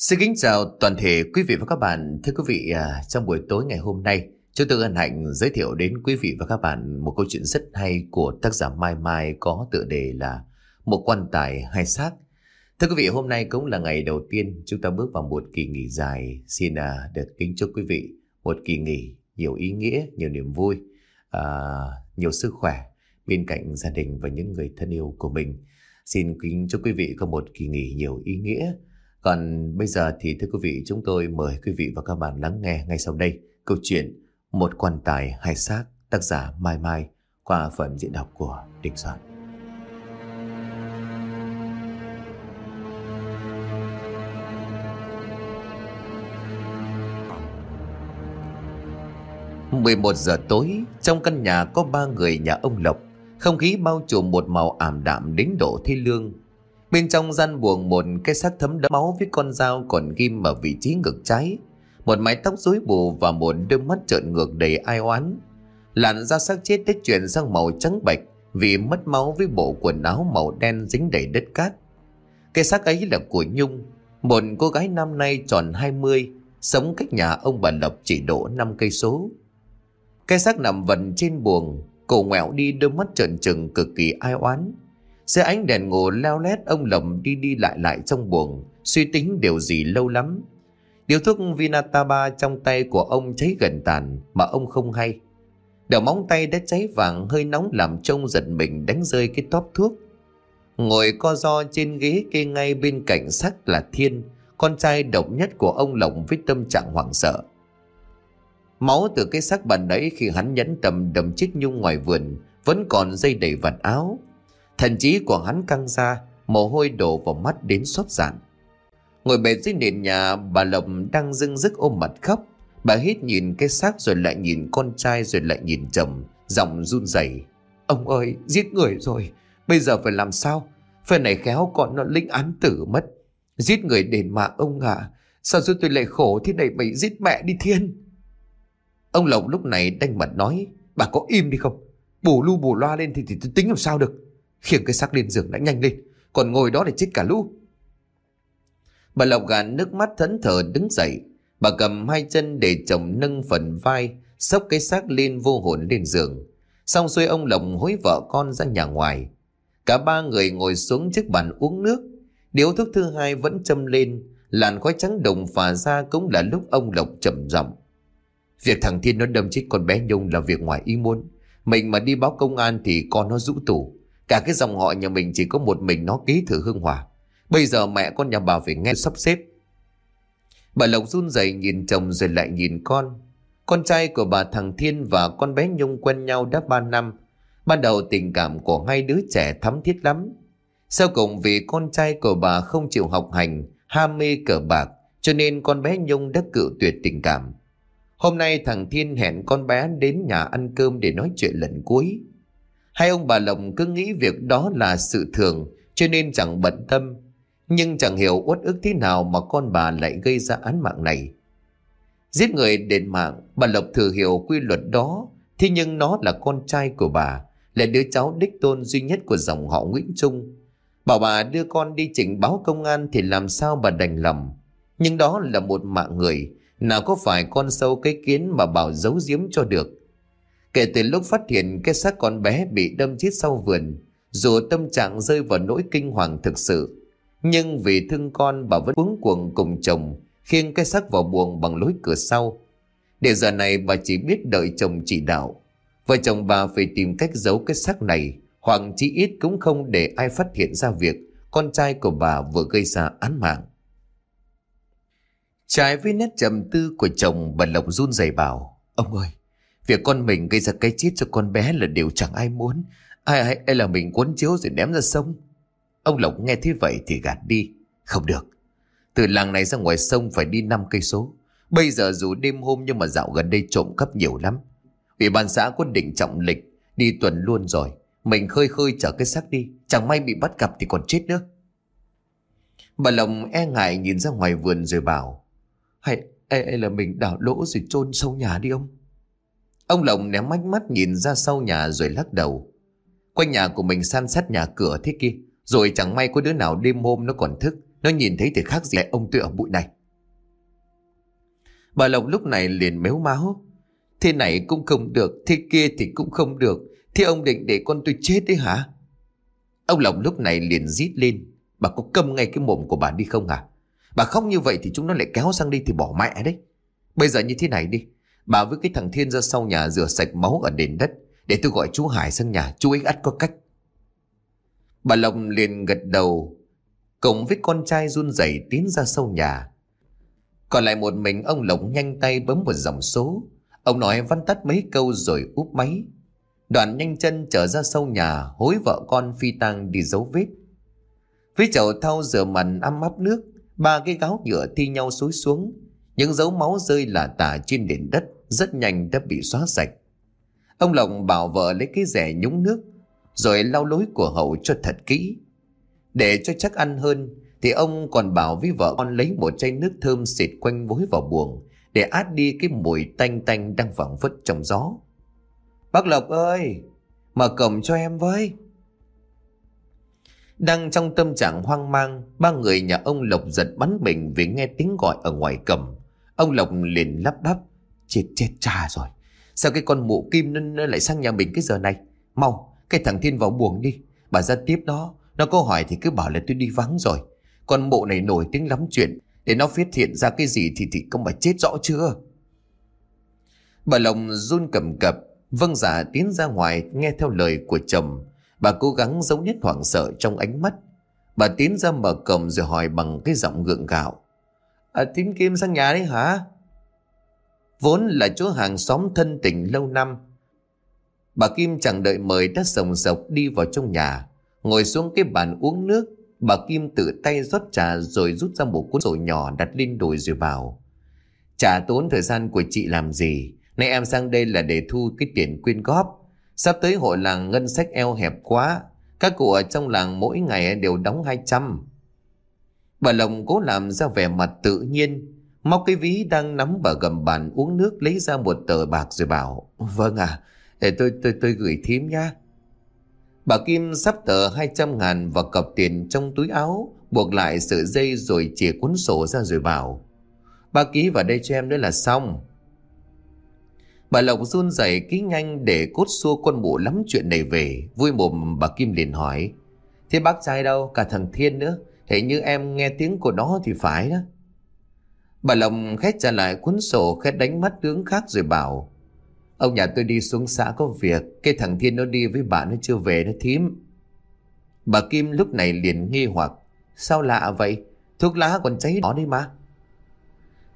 Xin kính chào toàn thể quý vị và các bạn. Thưa quý vị, à, trong buổi tối ngày hôm nay, chúng tôi hân hạnh giới thiệu đến quý vị và các bạn một câu chuyện rất hay của tác giả Mai Mai có tựa đề là Một quan tài hai xác. Thưa quý vị, hôm nay cũng là ngày đầu tiên chúng ta bước vào một kỳ nghỉ dài. Xin à, được kính chúc quý vị một kỳ nghỉ nhiều ý nghĩa, nhiều niềm vui, à, nhiều sức khỏe bên cạnh gia đình và những người thân yêu của mình. Xin kính chúc quý vị có một kỳ nghỉ nhiều ý nghĩa. Còn bây giờ thì thưa quý vị chúng tôi mời quý vị và các bạn lắng nghe ngay sau đây câu chuyện Một quan tài hai xác tác giả Mai Mai qua phần diễn đọc của Đình Soạn. mười một giờ tối, trong căn nhà có ba người nhà ông Lộc. Không khí bao trùm một màu ảm đạm đến độ thi lương. Bên trong gian buồng một cái xác thấm đẫm máu với con dao còn ghim ở vị trí ngực trái. Một mái tóc rối bù và một đôi mắt trợn ngược đầy ai oán. Làn da xác chết đã chuyển sang màu trắng bạch vì mất máu với bộ quần áo màu đen dính đầy đất cát. Cái xác ấy là của Nhung, một cô gái năm nay tròn 20, sống cách nhà ông bà Lộc chỉ độ 5 cây số. Cái xác nằm vần trên buồng, cổ ngoẹo đi đôi mắt trợn trừng cực kỳ ai oán. Xe ánh đèn ngủ leo lét ông Lộc đi đi lại lại trong buồng, suy tính điều gì lâu lắm. Điều thuốc Vinataba trong tay của ông cháy gần tàn mà ông không hay. Đầu móng tay đã cháy vàng hơi nóng làm trông giật mình đánh rơi cái tóp thuốc. Ngồi co do trên ghế kê ngay bên cạnh sắc là Thiên, con trai độc nhất của ông Lộc với tâm trạng hoảng sợ. Máu từ cái xác bàn ấy khi hắn nhẫn tầm đầm chết nhung ngoài vườn vẫn còn dây đầy vạt áo. Thần trí của hắn căng ra, mồ hôi đổ vào mắt đến xót giản. Ngồi bệt dưới nền nhà, bà Lộc đang dưng dứt ôm mặt khóc. Bà hít nhìn cái xác rồi lại nhìn con trai rồi lại nhìn chồng, giọng run rẩy. Ông ơi, giết người rồi, bây giờ phải làm sao? Phần này khéo còn nó linh án tử mất. Giết người đền mạng ông à, sao rồi tôi lại khổ thế này mày giết mẹ đi thiên? Ông Lộc lúc này đanh mặt nói, bà có im đi không? Bù lu bù loa lên thì, thì tôi tính làm sao được? Khiêng cái xác lên giường đã nhanh lên, còn ngồi đó để chết cả lũ. Bà Lộc gàn nước mắt thẫn thờ đứng dậy. Bà cầm hai chân để chồng nâng phần vai, xốc cái xác lên vô hồn lên giường. Xong xuôi ông Lộc hối vợ con ra nhà ngoài. Cả ba người ngồi xuống chiếc bàn uống nước. Điếu thuốc thứ hai vẫn châm lên, làn khói trắng đồng phả ra cũng là lúc ông Lộc trầm giọng. Việc thằng Thiên nó đâm chết con bé Nhung là việc ngoài ý muốn. Mình mà đi báo công an thì con nó rũ tủ. Cả cái dòng họ nhà mình chỉ có một mình nó ký thử hương hòa. Bây giờ mẹ con nhà bà phải nghe sắp xếp. Bà Lộc run rẩy nhìn chồng rồi lại nhìn con. Con trai của bà thằng Thiên và con bé Nhung quen nhau đã 3 năm. Ban đầu tình cảm của hai đứa trẻ thắm thiết lắm. Sau cùng vì con trai của bà không chịu học hành, ham mê cờ bạc, cho nên con bé Nhung đã cự tuyệt tình cảm. Hôm nay thằng Thiên hẹn con bé đến nhà ăn cơm để nói chuyện lần cuối. Hai ông bà Lộc cứ nghĩ việc đó là sự thường cho nên chẳng bận tâm. Nhưng chẳng hiểu uất ức thế nào mà con bà lại gây ra án mạng này. Giết người đền mạng, bà Lộc thừa hiểu quy luật đó. Thế nhưng nó là con trai của bà, là đứa cháu đích tôn duy nhất của dòng họ Nguyễn Trung. Bảo bà đưa con đi trình báo công an thì làm sao bà đành lòng. Nhưng đó là một mạng người, nào có phải con sâu cái kiến mà bảo giấu giếm cho được. Kể từ lúc phát hiện cái xác con bé bị đâm chết sau vườn, dù tâm trạng rơi vào nỗi kinh hoàng thực sự, nhưng vì thương con bà vẫn cuống cuồng cùng chồng khiêng cái xác vào buồng bằng lối cửa sau. Để giờ này bà chỉ biết đợi chồng chỉ đạo. Vợ chồng bà phải tìm cách giấu cái xác này hoặc chí ít cũng không để ai phát hiện ra việc con trai của bà vừa gây ra án mạng. Trái với nét trầm tư của chồng bà Lộc run rẩy bảo Ông ơi Việc con mình gây ra cái chết cho con bé là điều chẳng ai muốn. Ai ai, ai là mình cuốn chiếu rồi ném ra sông? Ông Lộc nghe thế vậy thì gạt đi. Không được. Từ làng này ra ngoài sông phải đi 5 cây số. Bây giờ dù đêm hôm nhưng mà dạo gần đây trộm cắp nhiều lắm. Ủy ban xã quyết định trọng lịch Đi tuần luôn rồi. Mình khơi khơi chở cái xác đi. Chẳng may bị bắt gặp thì còn chết nữa. Bà Lộc e ngại nhìn ra ngoài vườn rồi bảo hay, hay là mình đào lỗ rồi chôn sâu nhà đi ông? Ông Lộng ném mắt mắt nhìn ra sau nhà rồi lắc đầu. Quanh nhà của mình san sát nhà cửa thế kia. Rồi chẳng may có đứa nào đêm hôm nó còn thức. Nó nhìn thấy thì khác gì lại ông tựa ở bụi này. Bà Lộng lúc này liền méo máu. Thế này cũng không được, thế kia thì cũng không được. Thế ông định để con tôi chết đấy hả? Ông Lộng lúc này liền rít lên. Bà có câm ngay cái mồm của bà đi không à? Bà khóc như vậy thì chúng nó lại kéo sang đi thì bỏ mẹ đấy. Bây giờ như thế này đi. Bà với cái thằng Thiên ra sau nhà rửa sạch máu ở nền đất. Để tôi gọi chú Hải sang nhà, chú ấy ắt có cách. Bà Lộc liền gật đầu. Cùng với con trai run rẩy tiến ra sau nhà. Còn lại một mình ông Lộc nhanh tay bấm một dòng số. Ông nói văn tắt mấy câu rồi úp máy. Đoàn nhanh chân trở ra sau nhà hối vợ con phi tang đi dấu vết. Với chậu thau rửa mặt ấm áp nước, ba cái gáo nhựa thi nhau xối xuống. Những dấu máu rơi lả tả trên nền đất rất nhanh đã bị xóa sạch. Ông Lộc bảo vợ lấy cái rẻ nhúng nước rồi lau lối của hậu cho thật kỹ. Để cho chắc ăn hơn thì ông còn bảo với vợ con lấy một chai nước thơm xịt quanh vối vào buồng để át đi cái mùi tanh tanh đang phảng phất trong gió. Bác Lộc ơi, mở cổng cho em với. Đang trong tâm trạng hoang mang, ba người nhà ông Lộc giật bắn mình vì nghe tiếng gọi ở ngoài cầm. Ông Lộc liền lắp bắp, chết chết cha rồi. Sao cái con mụ kim nó, nó lại sang nhà mình cái giờ này? Mau, cái thằng Thiên vào buồng đi. Bà ra tiếp đó, nó có hỏi thì cứ bảo là tôi đi vắng rồi. Con mụ này nổi tiếng lắm chuyện, để nó phát hiện ra cái gì thì thì công bà chết rõ chưa? Bà Lồng run cầm cập, vâng giả dạ tiến ra ngoài nghe theo lời của chồng. Bà cố gắng giấu nhất hoảng sợ trong ánh mắt. Bà tiến ra mở cổng rồi hỏi bằng cái giọng gượng gạo. À, tím Kim sang nhà đấy hả? Vốn là chỗ hàng xóm thân tình lâu năm. Bà Kim chẳng đợi mời đã sồng sộc đi vào trong nhà. Ngồi xuống cái bàn uống nước. Bà Kim tự tay rót trà rồi rút ra một cuốn sổ nhỏ đặt lên đồi rồi bảo. Chả tốn thời gian của chị làm gì. Nay em sang đây là để thu cái tiền quyên góp. Sắp tới hội làng ngân sách eo hẹp quá. Các cụ ở trong làng mỗi ngày đều đóng 200. Bà Lồng cố làm ra vẻ mặt tự nhiên. Móc cái ví đang nắm bờ gầm bàn uống nước lấy ra một tờ bạc rồi bảo. Vâng à, để tôi tôi tôi gửi thím nha. Bà Kim sắp tờ 200 ngàn và cọc tiền trong túi áo, buộc lại sợi dây rồi chìa cuốn sổ ra rồi bảo. Bà ký vào đây cho em nữa là xong. Bà Lộc run rẩy ký nhanh để cốt xua con mụ lắm chuyện này về. Vui mồm bà Kim liền hỏi. Thế bác trai đâu? Cả thằng Thiên nữa. Thế như em nghe tiếng của nó thì phải đó. Bà Lộc khét trả lại cuốn sổ khét đánh mắt tướng khác rồi bảo. Ông nhà tôi đi xuống xã có việc. Cái thằng Thiên nó đi với bạn nó chưa về nó thím. Bà Kim lúc này liền nghi hoặc. Sao lạ vậy? Thuốc lá còn cháy đỏ đi mà.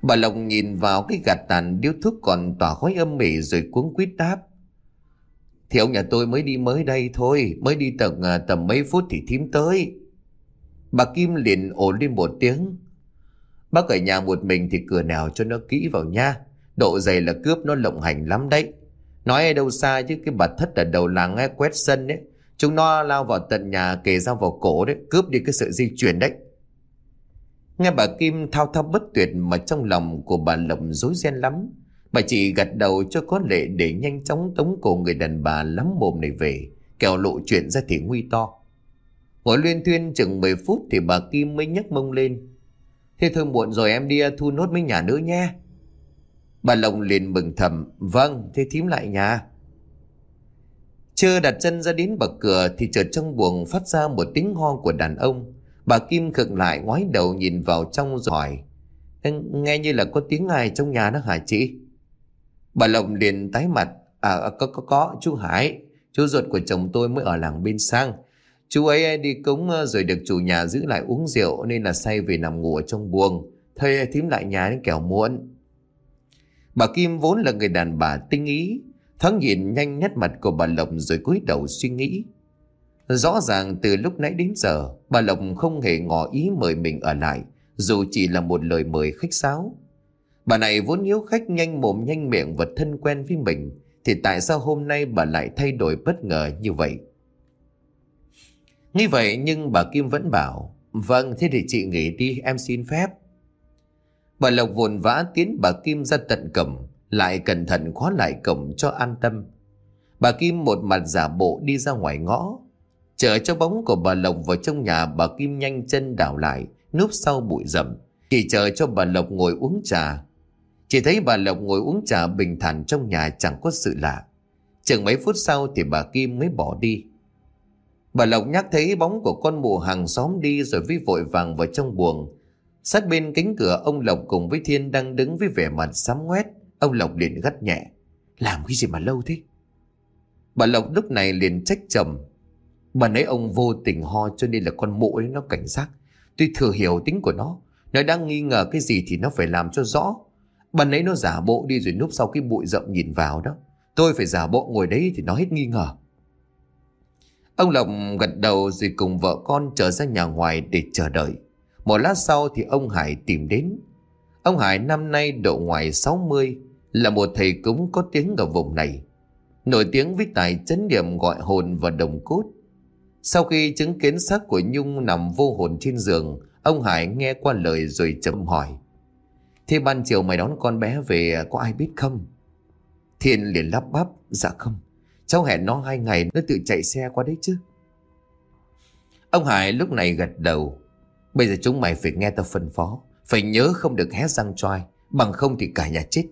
Bà Lộc nhìn vào cái gạt tàn điếu thuốc còn tỏa khói âm mỉ rồi cuống quýt đáp. Thì ông nhà tôi mới đi mới đây thôi, mới đi tầm, à, tầm mấy phút thì thím tới. Bà Kim liền ổn lên một tiếng. Bác ở nhà một mình thì cửa nào cho nó kỹ vào nha. Độ dày là cướp nó lộng hành lắm đấy. Nói ở đâu xa chứ cái bà thất ở đầu làng ấy, quét sân ấy Chúng nó lao vào tận nhà kề dao vào cổ đấy, cướp đi cái sự di chuyển đấy. Nghe bà Kim thao thao bất tuyệt mà trong lòng của bà Lộng rối ren lắm. Bà chỉ gật đầu cho có lệ để nhanh chóng tống cổ người đàn bà lắm mồm này về, kẻo lộ chuyện ra thì nguy to. Ngồi liên thuyên chừng 10 phút thì bà Kim mới nhấc mông lên. Thế thôi muộn rồi em đi thu nốt mấy nhà nữa nhé. Bà Lộc liền mừng thầm, vâng, thế thím lại nhà. Chưa đặt chân ra đến bậc cửa thì chợt trong buồng phát ra một tiếng ho của đàn ông. Bà Kim khựng lại ngoái đầu nhìn vào trong rồi hỏi. Nghe như là có tiếng ai trong nhà đó hả chị? Bà Lộc liền tái mặt. À, à có, có, có, chú Hải. Chú ruột của chồng tôi mới ở làng bên sang. Chú ấy đi cúng rồi được chủ nhà giữ lại uống rượu nên là say về nằm ngủ ở trong buồng. Thôi thím lại nhà đến kẻo muộn. Bà Kim vốn là người đàn bà tinh ý. Thoáng nhìn nhanh nét mặt của bà Lộc rồi cúi đầu suy nghĩ. Rõ ràng từ lúc nãy đến giờ, bà Lộc không hề ngỏ ý mời mình ở lại, dù chỉ là một lời mời khách sáo. Bà này vốn hiếu khách nhanh mồm nhanh miệng và thân quen với mình, thì tại sao hôm nay bà lại thay đổi bất ngờ như vậy? Như vậy nhưng bà Kim vẫn bảo, vâng thế thì chị nghỉ đi em xin phép. Bà Lộc vồn vã tiến bà Kim ra tận cổng, lại cẩn thận khóa lại cổng cho an tâm. Bà Kim một mặt giả bộ đi ra ngoài ngõ, Chờ cho bóng của bà Lộc vào trong nhà bà Kim nhanh chân đảo lại núp sau bụi rậm, chỉ chờ cho bà Lộc ngồi uống trà. Chỉ thấy bà Lộc ngồi uống trà bình thản trong nhà chẳng có sự lạ. Chừng mấy phút sau thì bà Kim mới bỏ đi. Bà Lộc nhắc thấy bóng của con mụ hàng xóm đi rồi vi vội vàng vào trong buồng. Sát bên cánh cửa, ông Lộc cùng với Thiên đang đứng với vẻ mặt sám ngoét. Ông Lộc liền gắt nhẹ. Làm cái gì mà lâu thế? Bà Lộc lúc này liền trách chồng. Bà nấy ông vô tình ho cho nên là con mụ ấy nó cảnh giác. Tuy thừa hiểu tính của nó. Nó đang nghi ngờ cái gì thì nó phải làm cho rõ. Bà nấy nó giả bộ đi rồi núp sau cái bụi rậm nhìn vào đó. Tôi phải giả bộ ngồi đấy thì nó hết nghi ngờ. Ông Lộc gật đầu rồi cùng vợ con trở ra nhà ngoài để chờ đợi. Một lát sau thì ông Hải tìm đến. Ông Hải năm nay độ ngoài 60, là một thầy cúng có tiếng ở vùng này. Nổi tiếng với tài chấn niệm gọi hồn và đồng cốt. Sau khi chứng kiến xác của Nhung nằm vô hồn trên giường, ông Hải nghe qua lời rồi chậm hỏi. Thế ban chiều mày đón con bé về có ai biết không? Thiên liền lắp bắp, dạ không. Cháu hẹn nó hai ngày nó tự chạy xe qua đấy chứ. Ông Hải lúc này gật đầu. Bây giờ chúng mày phải nghe tao phân phó. Phải nhớ không được hé răng choai. Bằng không thì cả nhà chết.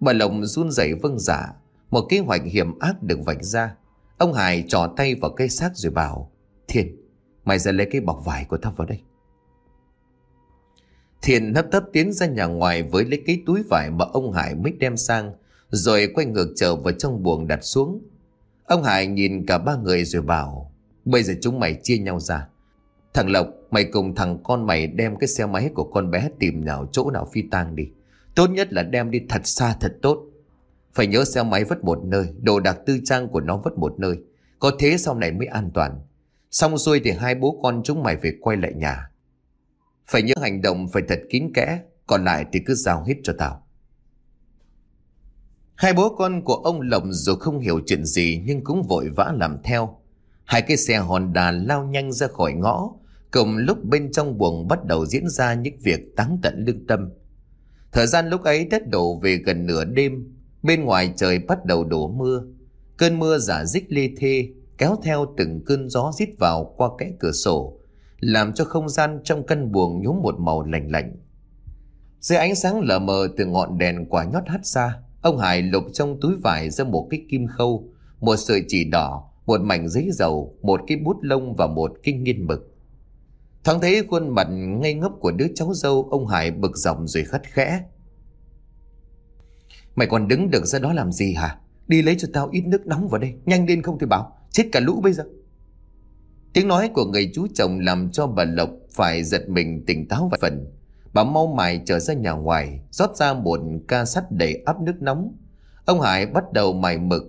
Bà Lộng run rẩy vâng giả. Một kế hoạch hiểm ác được vạch ra. Ông Hải trò tay vào cây xác rồi bảo. Thiên, mày ra lấy cái bọc vải của tao vào đây. Thiền hấp tấp tiến ra nhà ngoài với lấy cái túi vải mà ông Hải mới đem sang, rồi quay ngược trở vào trong buồng đặt xuống. Ông Hải nhìn cả ba người rồi bảo, bây giờ chúng mày chia nhau ra. Thằng Lộc, mày cùng thằng con mày đem cái xe máy của con bé tìm nào chỗ nào phi tang đi. Tốt nhất là đem đi thật xa thật tốt. Phải nhớ xe máy vứt một nơi, đồ đạc tư trang của nó vứt một nơi. Có thế sau này mới an toàn. Xong xuôi thì hai bố con chúng mày phải quay lại nhà. Phải nhớ hành động phải thật kín kẽ, còn lại thì cứ giao hết cho tao. Hai bố con của ông Lộng dù không hiểu chuyện gì nhưng cũng vội vã làm theo. Hai cái xe Honda lao nhanh ra khỏi ngõ, cùng lúc bên trong buồng bắt đầu diễn ra những việc táng tận lương tâm. Thời gian lúc ấy đất đổ về gần nửa đêm, bên ngoài trời bắt đầu đổ mưa. Cơn mưa giả dích lê thê, kéo theo từng cơn gió rít vào qua kẽ cửa sổ, làm cho không gian trong căn buồng nhúm một màu lạnh lạnh. Dưới ánh sáng lờ mờ từ ngọn đèn quả nhót hắt ra, ông Hải lục trong túi vải ra một cái kim khâu, một sợi chỉ đỏ, một mảnh giấy dầu, một cái bút lông và một kinh nghiên mực. Thoáng thấy khuôn mặt ngây ngốc của đứa cháu dâu, ông Hải bực dọc rồi khất khẽ. Mày còn đứng được ra đó làm gì hả? Đi lấy cho tao ít nước nóng vào đây, nhanh lên không thì bảo, chết cả lũ bây giờ. Tiếng nói của người chú chồng làm cho bà Lộc phải giật mình tỉnh táo vài phần. Bà mau mài trở ra nhà ngoài, rót ra một ca sắt đầy áp nước nóng. Ông Hải bắt đầu mài mực.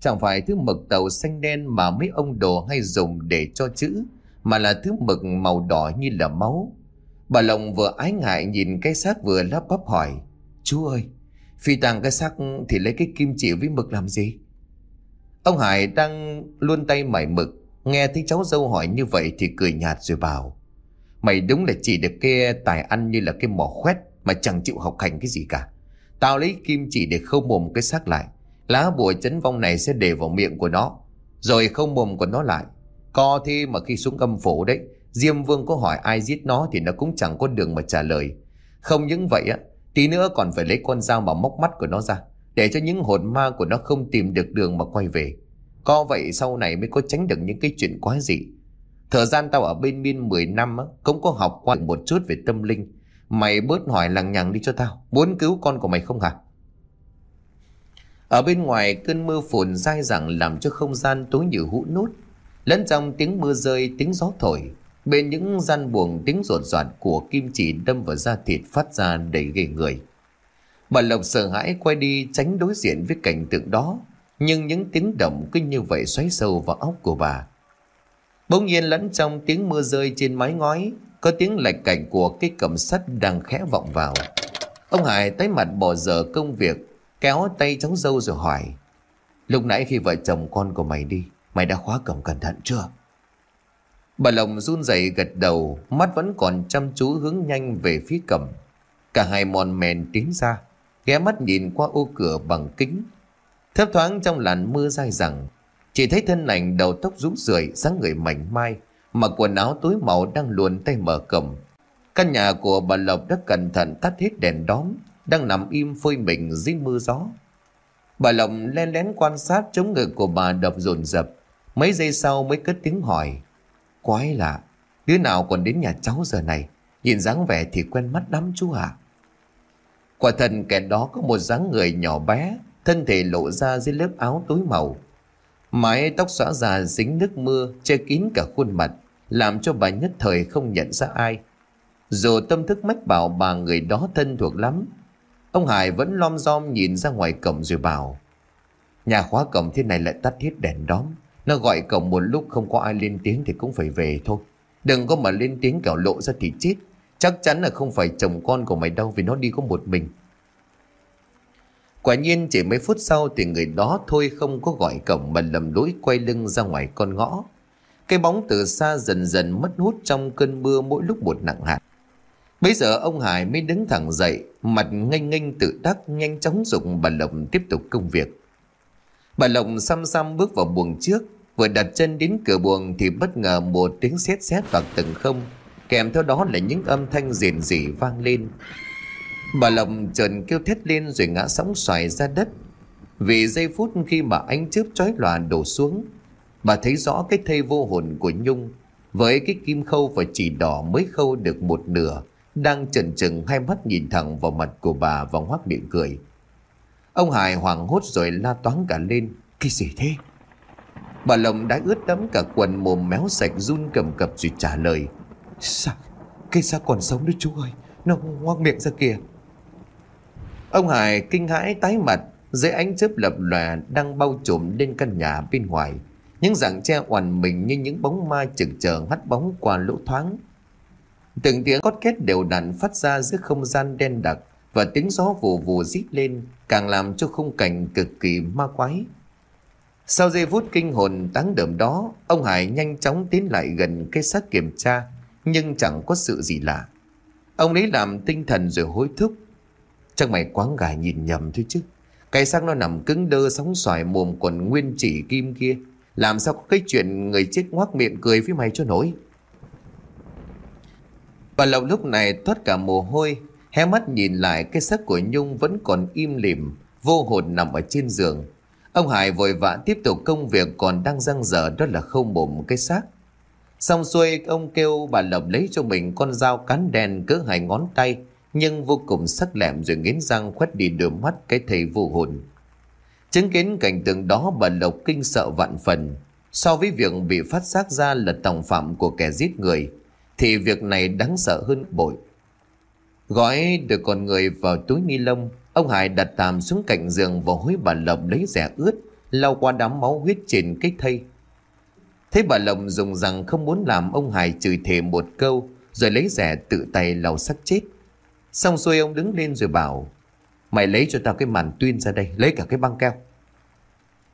Chẳng phải thứ mực tàu xanh đen mà mấy ông đồ hay dùng để cho chữ, mà là thứ mực màu đỏ như là máu. Bà lồng vừa ái ngại nhìn cái xác vừa lắp bắp hỏi, Chú ơi, phi tàng cái xác thì lấy cái kim chỉ với mực làm gì? Ông Hải đang luôn tay mải mực, Nghe thấy cháu dâu hỏi như vậy thì cười nhạt rồi bảo Mày đúng là chỉ được cái tài ăn như là cái mỏ khoét Mà chẳng chịu học hành cái gì cả. Tao lấy kim chỉ để khâu mồm cái xác lại. Lá bùa chấn vong này sẽ để vào miệng của nó, Rồi khâu mồm của nó lại. Co thế mà khi xuống âm phủ đấy, Diêm vương có hỏi ai giết nó Thì nó cũng chẳng có đường mà trả lời. Không những vậy á, Tí nữa còn phải lấy con dao mà móc mắt của nó ra, Để cho những hồn ma của nó không tìm được đường mà quay về. Co vậy sau này mới có tránh được những cái chuyện quá dị. Thời gian tao ở bên miên 10 năm á, cũng có học qua một chút về tâm linh. Mày bớt hỏi lằng nhằng đi cho tao. Muốn cứu con của mày không hả? Ở bên ngoài cơn mưa phùn dai dẳng làm cho không gian tối như hũ nút. Lẫn trong tiếng mưa rơi, tiếng gió thổi. Bên những gian buồng tiếng rột rạt của kim chỉ đâm vào da thịt phát ra đầy ghê người. Bà Lộc sợ hãi quay đi tránh đối diện với cảnh tượng đó nhưng những tiếng động kinh như vậy xoáy sâu vào óc của bà. Bỗng nhiên lẫn trong tiếng mưa rơi trên mái ngói, có tiếng lạch cảnh của cái cầm sắt đang khẽ vọng vào. Ông Hải tái mặt bỏ dở công việc, kéo tay cháu dâu rồi hỏi. Lúc nãy khi vợ chồng con của mày đi, mày đã khóa cổng cẩn thận chưa? Bà Lồng run rẩy gật đầu, mắt vẫn còn chăm chú hướng nhanh về phía cầm. Cả hai mòn mèn tiến ra, ghé mắt nhìn qua ô cửa bằng kính, Thấp thoáng trong làn mưa dai dẳng chỉ thấy thân ảnh đầu tóc rũ rượi, dáng người mảnh mai Mặc quần áo tối màu đang luồn tay mở cổng. Căn nhà của bà Lộc đã cẩn thận tắt hết đèn đóm, Đang nằm im phơi mình dưới mưa gió. Bà Lộc len lén quan sát chống ngực của bà đập dồn dập. Mấy giây sau mới cất tiếng hỏi, Quái lạ, Đứa nào còn đến nhà cháu giờ này? Nhìn dáng vẻ thì quen mắt lắm chú ạ. Quả thật kẻ đó có một dáng người nhỏ bé, Thân thể lộ ra dưới lớp áo tối màu. Mái tóc xõa già dính nước mưa, Che kín cả khuôn mặt, Làm cho bà nhất thời không nhận ra ai. Dù tâm thức mách bảo bà người đó thân thuộc lắm, Ông Hải vẫn lom rom nhìn ra ngoài cổng rồi bảo, Nhà khóa cổng thế này lại tắt hết đèn đóm. Nó gọi cổng một lúc không có ai lên tiếng thì cũng phải về thôi. Đừng có mà lên tiếng kẻo lộ ra thì chết. Chắc chắn là không phải chồng con của mày đâu Vì nó đi có một mình. Quả nhiên chỉ mấy phút sau Thì người đó thôi không có gọi cổng Mà lầm lũi quay lưng ra ngoài con ngõ. Cái bóng từ xa dần dần mất hút Trong cơn mưa mỗi lúc một nặng hạt. Bây giờ ông Hải mới đứng thẳng dậy, Mặt nghênh nghênh tự đắc, Nhanh chóng dụng bà Lộng tiếp tục công việc. Bà Lộng xăm xăm bước vào buồng trước, Vừa đặt chân đến cửa buồng Thì bất ngờ một tiếng sét sét vào từng không, Kèm theo đó là những âm thanh rền rỉ vang lên. Bà Lộc trần kêu thét lên rồi ngã sóng xoài ra đất. Vì giây phút khi mà ánh chớp chói lòa đổ xuống, Bà thấy rõ cái thây vô hồn của Nhung Với cái kim khâu và chỉ đỏ mới khâu được một nửa, Đang chần trừng hai mắt nhìn thẳng vào mặt của bà và hoác miệng cười. Ông Hải hoảng hốt rồi la toán cả lên, Cái gì thế? Bà Lộc đã ướt đẫm cả quần mồm méo sạch run cầm cập rồi trả lời, Sao, cái sao còn sống đấy chú ơi, Nó ngoác miệng ra kìa. Ông Hải kinh hãi tái mặt, Dưới ánh chớp lập lòe Đang bao trùm lên căn nhà bên ngoài. Những dạng tre oằn mình như những bóng ma chừng chờ hắt bóng qua lỗ thoáng. Từng tiếng cót két đều đặn phát ra giữa không gian đen đặc Và tiếng gió vù vù rít lên, Càng làm cho khung cảnh cực kỳ ma quái. Sau giây phút kinh hồn táng đờm đó, Ông Hải nhanh chóng tiến lại gần cây xác kiểm tra, Nhưng chẳng có sự gì lạ. Ông lấy làm tinh thần rồi hối thúc. Chắc mày quáng gà nhìn nhầm thôi chứ. Cái xác nó nằm cứng đơ sóng xoài mồm còn nguyên chỉ kim kia. Làm sao có cái chuyện người chết ngoác miệng cười với mày cho nổi? Bà Lộc lúc này thoát cả mồ hôi, Hé mắt nhìn lại cái xác của Nhung vẫn còn im lìm, Vô hồn nằm ở trên giường. Ông Hải vội vã tiếp tục công việc còn đang răng dở đó là khâu mồm cái xác. Xong xuôi, ông kêu bà Lộc lấy cho mình con dao cán đèn cỡ hai ngón tay nhưng vô cùng sắc lẹm rồi nghiến răng khuất đi đôi mắt cái thầy vô hồn. Chứng kiến cảnh tượng đó bà Lộc kinh sợ vạn phần. So với việc bị phát giác ra là tòng phạm của kẻ giết người, thì việc này đáng sợ hơn bội. Gói được con người vào túi ni lông, ông Hải đặt tạm xuống cạnh giường và hối bà Lộc lấy rẻ ướt, lau qua đám máu huyết trên cái thây. Thấy bà Lộc dùng rằng không muốn làm ông Hải chửi thề một câu, rồi lấy rẻ tự tay lau sắc chết. Xong xuôi ông đứng lên rồi bảo, Mày lấy cho tao cái màn tuyên ra đây, Lấy cả cái băng keo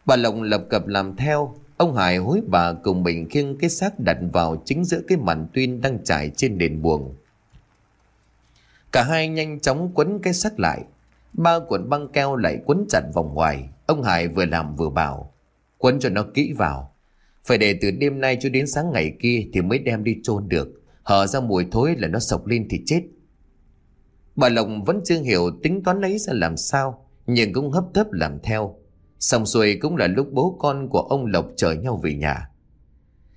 Bà Lộng lập cập làm theo, Ông Hải hối bà cùng mình khiêng cái xác đặt vào chính giữa cái màn tuyên đang trải trên nền buồng. Cả hai nhanh chóng quấn cái xác lại. Ba cuộn băng keo lại quấn chặt vòng ngoài. Ông Hải vừa làm vừa bảo. Quấn cho nó kỹ vào. Phải để từ đêm nay cho đến sáng ngày kia thì mới đem đi chôn được. Hở ra mùi thối là nó sộc lên thì chết. Bà Lộc vẫn chưa hiểu tính toán lấy ra làm sao, nhưng cũng hấp tấp làm theo. Xong xuôi cũng là lúc bố con của ông Lộc chở nhau về nhà.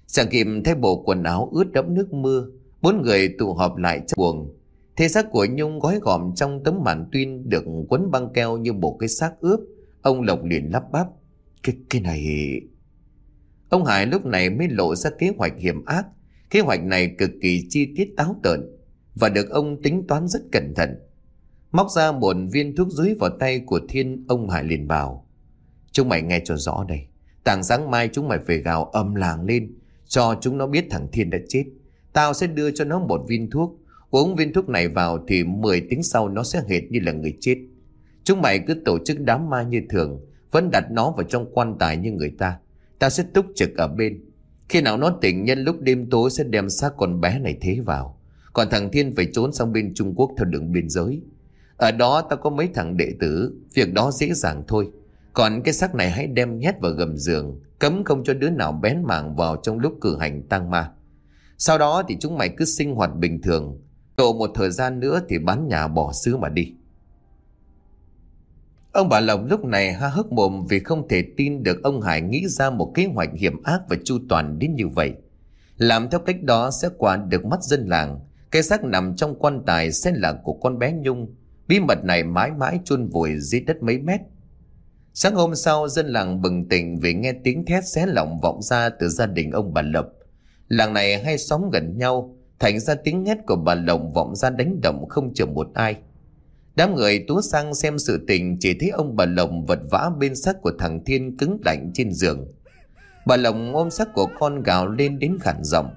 Chẳng kịp thay bộ quần áo ướt đẫm nước mưa, bốn người tụ họp lại trong buồng. Thế xác của Nhung gói gọn trong tấm màn tuyên được quấn băng keo như một cái xác ướp. Ông Lộc liền lắp bắp. Cái, cái này... Ông Hải lúc này mới lộ ra kế hoạch hiểm ác. Kế hoạch này cực kỳ chi tiết táo tợn và được ông tính toán rất cẩn thận. Móc ra một viên thuốc dưới vào tay của Thiên, ông Hải liền bảo. Chúng mày nghe cho rõ đây. Tàng sáng mai chúng mày phải gào âm làng lên, cho chúng nó biết thằng Thiên đã chết. Tao sẽ đưa cho nó một viên thuốc. Uống viên thuốc này vào thì 10 tiếng sau nó sẽ hệt như là người chết. Chúng mày cứ tổ chức đám ma như thường, vẫn đặt nó vào trong quan tài như người ta. Tao sẽ túc trực ở bên. Khi nào nó tỉnh nhân lúc đêm tối sẽ đem xác con bé này thế vào. Còn thằng Thiên phải trốn sang bên Trung Quốc theo đường biên giới. Ở đó tao có mấy thằng đệ tử, việc đó dễ dàng thôi. Còn cái xác này hãy đem nhét vào gầm giường, cấm không cho đứa nào bén mảng vào trong lúc cử hành tăng ma. Sau đó thì chúng mày cứ sinh hoạt bình thường. Độ một thời gian nữa thì bán nhà bỏ xứ mà đi. Ông bà Lộc lúc này ha hức mồm vì không thể tin được ông Hải nghĩ ra một kế hoạch hiểm ác và chu toàn đến như vậy. Làm theo cách đó sẽ qua được mắt dân làng. Cái xác nằm trong quan tài sẽ là của con bé Nhung. Bí mật này mãi mãi chôn vùi dưới đất mấy mét. Sáng hôm sau dân làng bừng tỉnh vì nghe tiếng thét xé lỏng vọng ra từ gia đình ông bà Lập. Làng này hay xóm gần nhau, thành ra tiếng hét của bà Lộng vọng ra đánh động không chừa một ai. Đám người tú sang xem sự tình chỉ thấy ông bà Lộng vật vã bên xác của thằng Thiên cứng lạnh trên giường. Bà Lộng ôm xác của con gào lên đến khản giọng.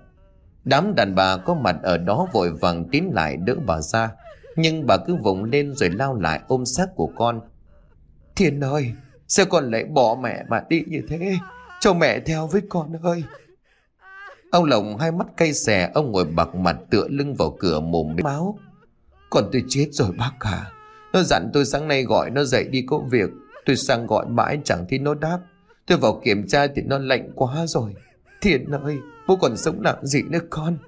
Đám đàn bà có mặt ở đó vội vàng tiến lại đỡ bà ra. Nhưng bà cứ vùng lên rồi lao lại ôm xác của con. Thiên ơi, sao con lại bỏ mẹ mà đi như thế? Cho mẹ theo với con ơi. Ông lồng hai mắt cay xè, ông ngồi bạc mặt tựa lưng vào cửa mồm máu. Còn tôi chết rồi bác cả. Nó dặn tôi sáng nay gọi nó dậy đi công việc. Tôi sang gọi mãi chẳng thấy nó đáp. Tôi vào kiểm tra thì nó lạnh quá rồi. Thiên ơi, bố còn sống làm gì nữa con?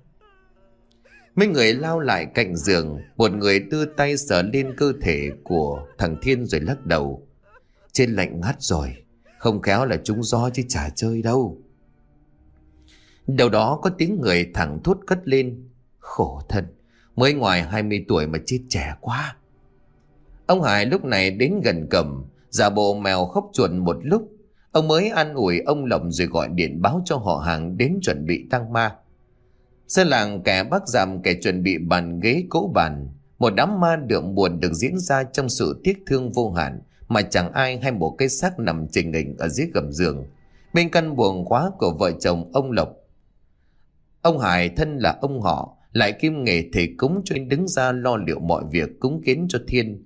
Mấy người lao lại cạnh giường, một người đưa tay sờ lên cơ thể của thằng Thiên rồi lắc đầu. Trên lạnh ngắt rồi, không khéo là chúng gió chứ chả chơi đâu. Đầu đó có tiếng người thẳng thốt cất lên. Khổ thân, mới ngoài 20 tuổi mà chết trẻ quá. Ông Hải lúc này đến gần cầm, giả bộ mèo khóc chuồn một lúc. Ông mới ăn ủi ông Lộng rồi gọi điện báo cho họ hàng đến chuẩn bị tăng ma. Dân làng kẻ bác giảm kẻ chuẩn bị bàn ghế cỗ bàn. Một đám ma đượm buồn được diễn ra trong sự tiếc thương vô hạn mà chẳng ai hay một cái xác nằm trình hình ở dưới gầm giường. Bên căn buồng quá của vợ chồng ông Lộc. Ông Hải thân là ông họ, lại kim nghề thầy cúng cho anh đứng ra lo liệu mọi việc cúng kiến cho thiên.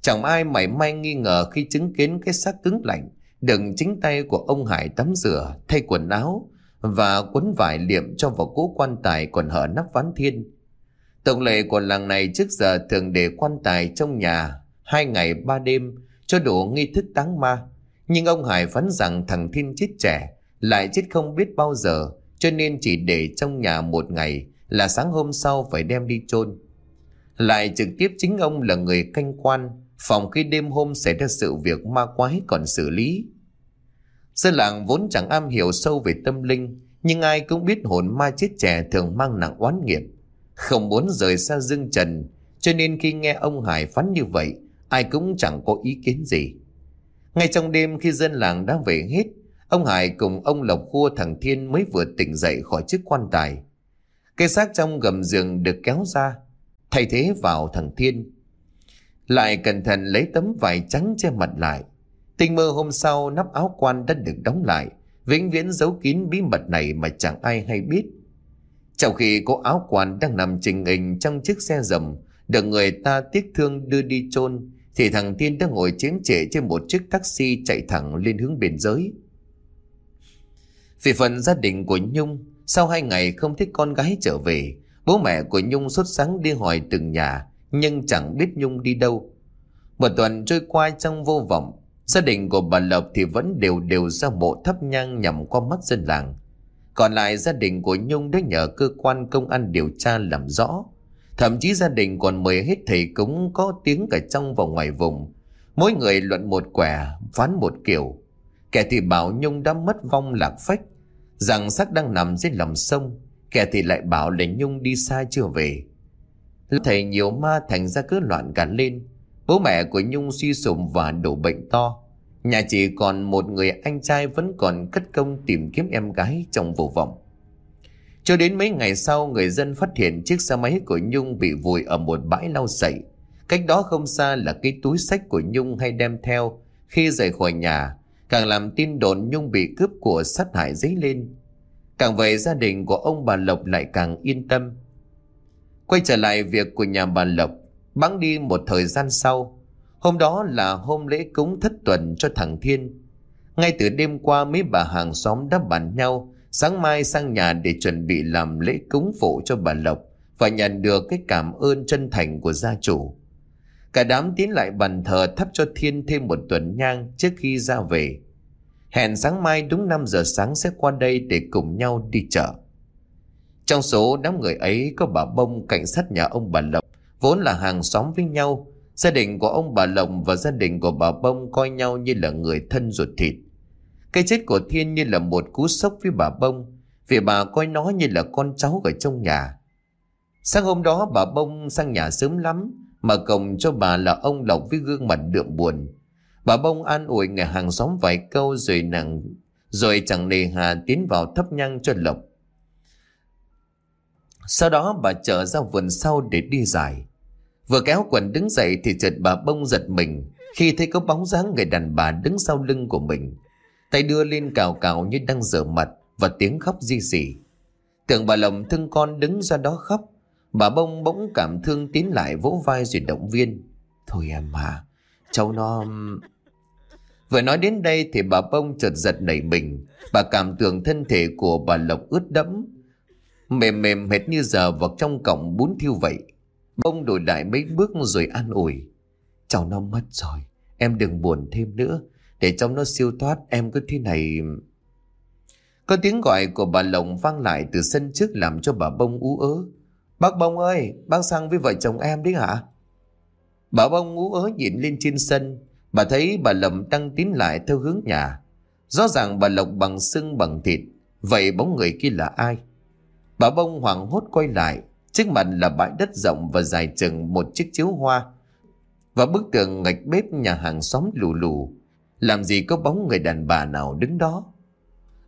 Chẳng ai mảy may nghi ngờ khi chứng kiến cái xác cứng lạnh, đựng chính tay của ông Hải tắm rửa, thay quần áo và quấn vải liệm cho vào cỗ quan tài còn hở nắp ván thiên. Tổng lệ của làng này trước giờ thường để quan tài trong nhà hai ngày ba đêm cho đủ nghi thức táng ma. Nhưng ông Hải phán rằng thằng Thiên chết trẻ, lại chết không biết bao giờ, cho nên chỉ để trong nhà một ngày là sáng hôm sau phải đem đi chôn Lại trực tiếp chính ông là người canh quan, phòng khi đêm hôm xảy ra sự việc ma quái còn xử lý. Dân làng vốn chẳng am hiểu sâu về tâm linh, nhưng ai cũng biết hồn ma chết trẻ thường mang nặng oán nghiệp. Không muốn rời xa dương trần, cho nên khi nghe ông Hải phán như vậy, ai cũng chẳng có ý kiến gì. Ngay trong đêm khi dân làng đã về hết, ông Hải cùng ông Lộc Khua thằng Thiên mới vừa tỉnh dậy khỏi chiếc quan tài. Cây xác trong gầm giường được kéo ra, thay thế vào thằng Thiên. Lại cẩn thận lấy tấm vải trắng che mặt lại. Tình mơ hôm sau nắp áo quan đã được đóng lại, vĩnh viễn giấu kín bí mật này mà chẳng ai hay biết. Trong khi cô áo quan đang nằm trình hình trong chiếc xe rầm, được người ta tiếc thương đưa đi chôn thì thằng Tiên đã ngồi chiếm trễ trên một chiếc taxi chạy thẳng lên hướng biên giới. Vì phần gia đình của Nhung, sau hai ngày không thấy con gái trở về, bố mẹ của Nhung sốt sáng đi hỏi từng nhà, nhưng chẳng biết Nhung đi đâu. Một tuần trôi qua trong vô vọng, gia đình của bà Lộc thì vẫn đều đều ra bộ thắp nhang nhằm qua mắt dân làng. Còn lại gia đình của Nhung đã nhờ cơ quan công an điều tra làm rõ. Thậm chí gia đình còn mời hết thầy cúng có tiếng cả trong và ngoài vùng. Mỗi người luận một quẻ, phán một kiểu. Kẻ thì bảo Nhung đã mất vong lạc phách, rằng xác đang nằm dưới lòng sông. Kẻ thì lại bảo là Nhung đi xa chưa về. Thầy nhiều ma thành ra cứ loạn cả lên. Bố mẹ của Nhung suy sụp và đổ bệnh to. Nhà chỉ còn một người anh trai vẫn còn cất công tìm kiếm em gái trong vô vọng. Cho đến mấy ngày sau, người dân phát hiện chiếc xe máy của Nhung bị vùi ở một bãi lau sậy. Cách đó không xa là cái túi sách của Nhung hay đem theo khi rời khỏi nhà. Càng làm tin đồn Nhung bị cướp của sát hại dấy lên. Càng vậy gia đình của ông bà Lộc lại càng yên tâm. Quay trở lại việc của nhà bà Lộc, bắn đi một thời gian sau. Hôm đó là hôm lễ cúng thất tuần cho thằng Thiên. Ngay từ đêm qua mấy bà hàng xóm đã bàn nhau sáng mai sang nhà để chuẩn bị làm lễ cúng phụ cho bà Lộc và nhận được cái cảm ơn chân thành của gia chủ. Cả đám tiến lại bàn thờ thắp cho Thiên thêm một tuần nhang trước khi ra về. Hẹn sáng mai đúng 5 giờ sáng sẽ qua đây để cùng nhau đi chợ. Trong số đám người ấy có bà Bông cảnh sát nhà ông bà Lộc, vốn là hàng xóm với nhau. Gia đình của ông bà Lộc và gia đình của bà Bông coi nhau như là người thân ruột thịt. Cái chết của Thiên như là một cú sốc với bà Bông, vì bà coi nó như là con cháu ở trong nhà. Sáng hôm đó bà Bông sang nhà sớm lắm, mà cổng cho bà là ông Lộc với gương mặt đượm buồn. Bà Bông an ủi người hàng xóm vài câu rồi nàng rồi chẳng nề hà tiến vào thắp nhang cho Lộc. Sau đó bà trở ra vườn sau để đi giải. Vừa kéo quần đứng dậy thì chợt bà bông giật mình khi thấy có bóng dáng người đàn bà đứng sau lưng của mình. Tay đưa lên cào cào như đang rửa mặt và tiếng khóc di rỉ. Tưởng bà lồng thương con đứng ra đó khóc. Bà bông bỗng cảm thương tiến lại vỗ vai rồi động viên. Thôi em à cháu nó... Vừa nói đến đây thì bà bông chợt giật nảy mình. Bà cảm tưởng thân thể của bà Lộc ướt đẫm. Mềm mềm hệt như giờ vào trong cổng bún thiêu vậy. Bông đổi lại mấy bước rồi an ủi. Cháu nó mất rồi, em đừng buồn thêm nữa. Để trong nó siêu thoát em cứ thế này... Có tiếng gọi của bà Lộng vang lại từ sân trước làm cho bà Bông ú ớ. Bác Bông ơi, bác sang với vợ chồng em đấy hả? Bà Bông ú ớ nhìn lên trên sân. Bà thấy bà lồng tăng tiến lại theo hướng nhà. Rõ ràng bà Lộc bằng xương bằng thịt. Vậy bóng người kia là ai? Bà Bông hoảng hốt quay lại. Trước mặt là bãi đất rộng và dài chừng một chiếc chiếu hoa. Và bức tường ngạch bếp nhà hàng xóm lù lù. Làm gì có bóng người đàn bà nào đứng đó?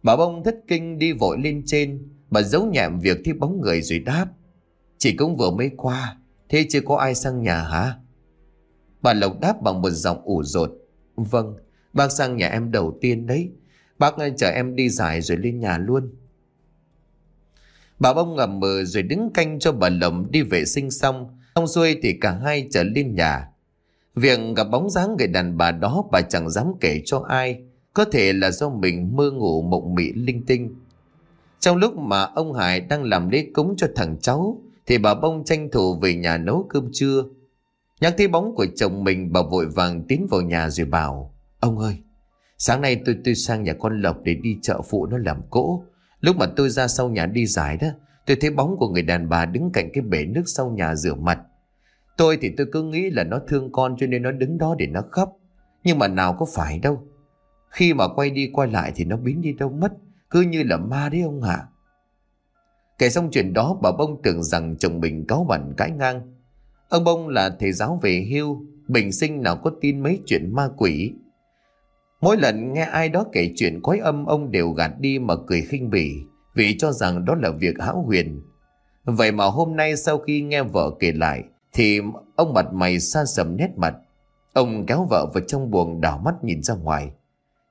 Bà bông thất kinh đi vội lên trên. Bà giấu nhẹm việc thi bóng người rồi đáp. Chỉ cũng vừa mới qua. Thế chưa có ai sang nhà hả? Bà Lộc đáp bằng một giọng ủ rột. Vâng, bác sang nhà em đầu tiên đấy. Bác ờ, chờ em đi giải rồi lên nhà luôn. Bà bông ngầm mờ rồi đứng canh cho bà Lộc đi vệ sinh xong. Xong xuôi thì cả hai trở lên nhà. Việc gặp bóng dáng người đàn bà đó bà chẳng dám kể cho ai. Có thể là do mình mơ ngủ mộng mị linh tinh. Trong lúc mà ông Hải đang làm lễ cúng cho thằng cháu thì bà bông tranh thủ về nhà nấu cơm trưa. Nhắc thấy bóng của chồng mình bà vội vàng tiến vào nhà rồi bảo Ông ơi, sáng nay tôi tôi sang nhà con Lộc để đi chợ phụ nó làm cỗ. Lúc mà tôi ra sau nhà đi giải đó, tôi thấy bóng của người đàn bà đứng cạnh cái bể nước sau nhà rửa mặt. Tôi thì tôi cứ nghĩ là nó thương con cho nên nó đứng đó để nó khóc. Nhưng mà nào có phải đâu. Khi mà quay đi quay lại thì nó biến đi đâu mất. Cứ như là ma đấy ông hả. Kể xong chuyện đó bà Bông tưởng rằng chồng mình cáo bẩn cãi ngang. Ông Bông là thầy giáo về hưu. Bình sinh nào có tin mấy chuyện ma quỷ. Mỗi lần nghe ai đó kể chuyện quái âm ông đều gạt đi mà cười khinh bỉ vì cho rằng đó là việc hão huyền. Vậy mà hôm nay sau khi nghe vợ kể lại thì ông mặt mày xa sầm nét mặt. Ông kéo vợ vào trong buồng đảo mắt nhìn ra ngoài.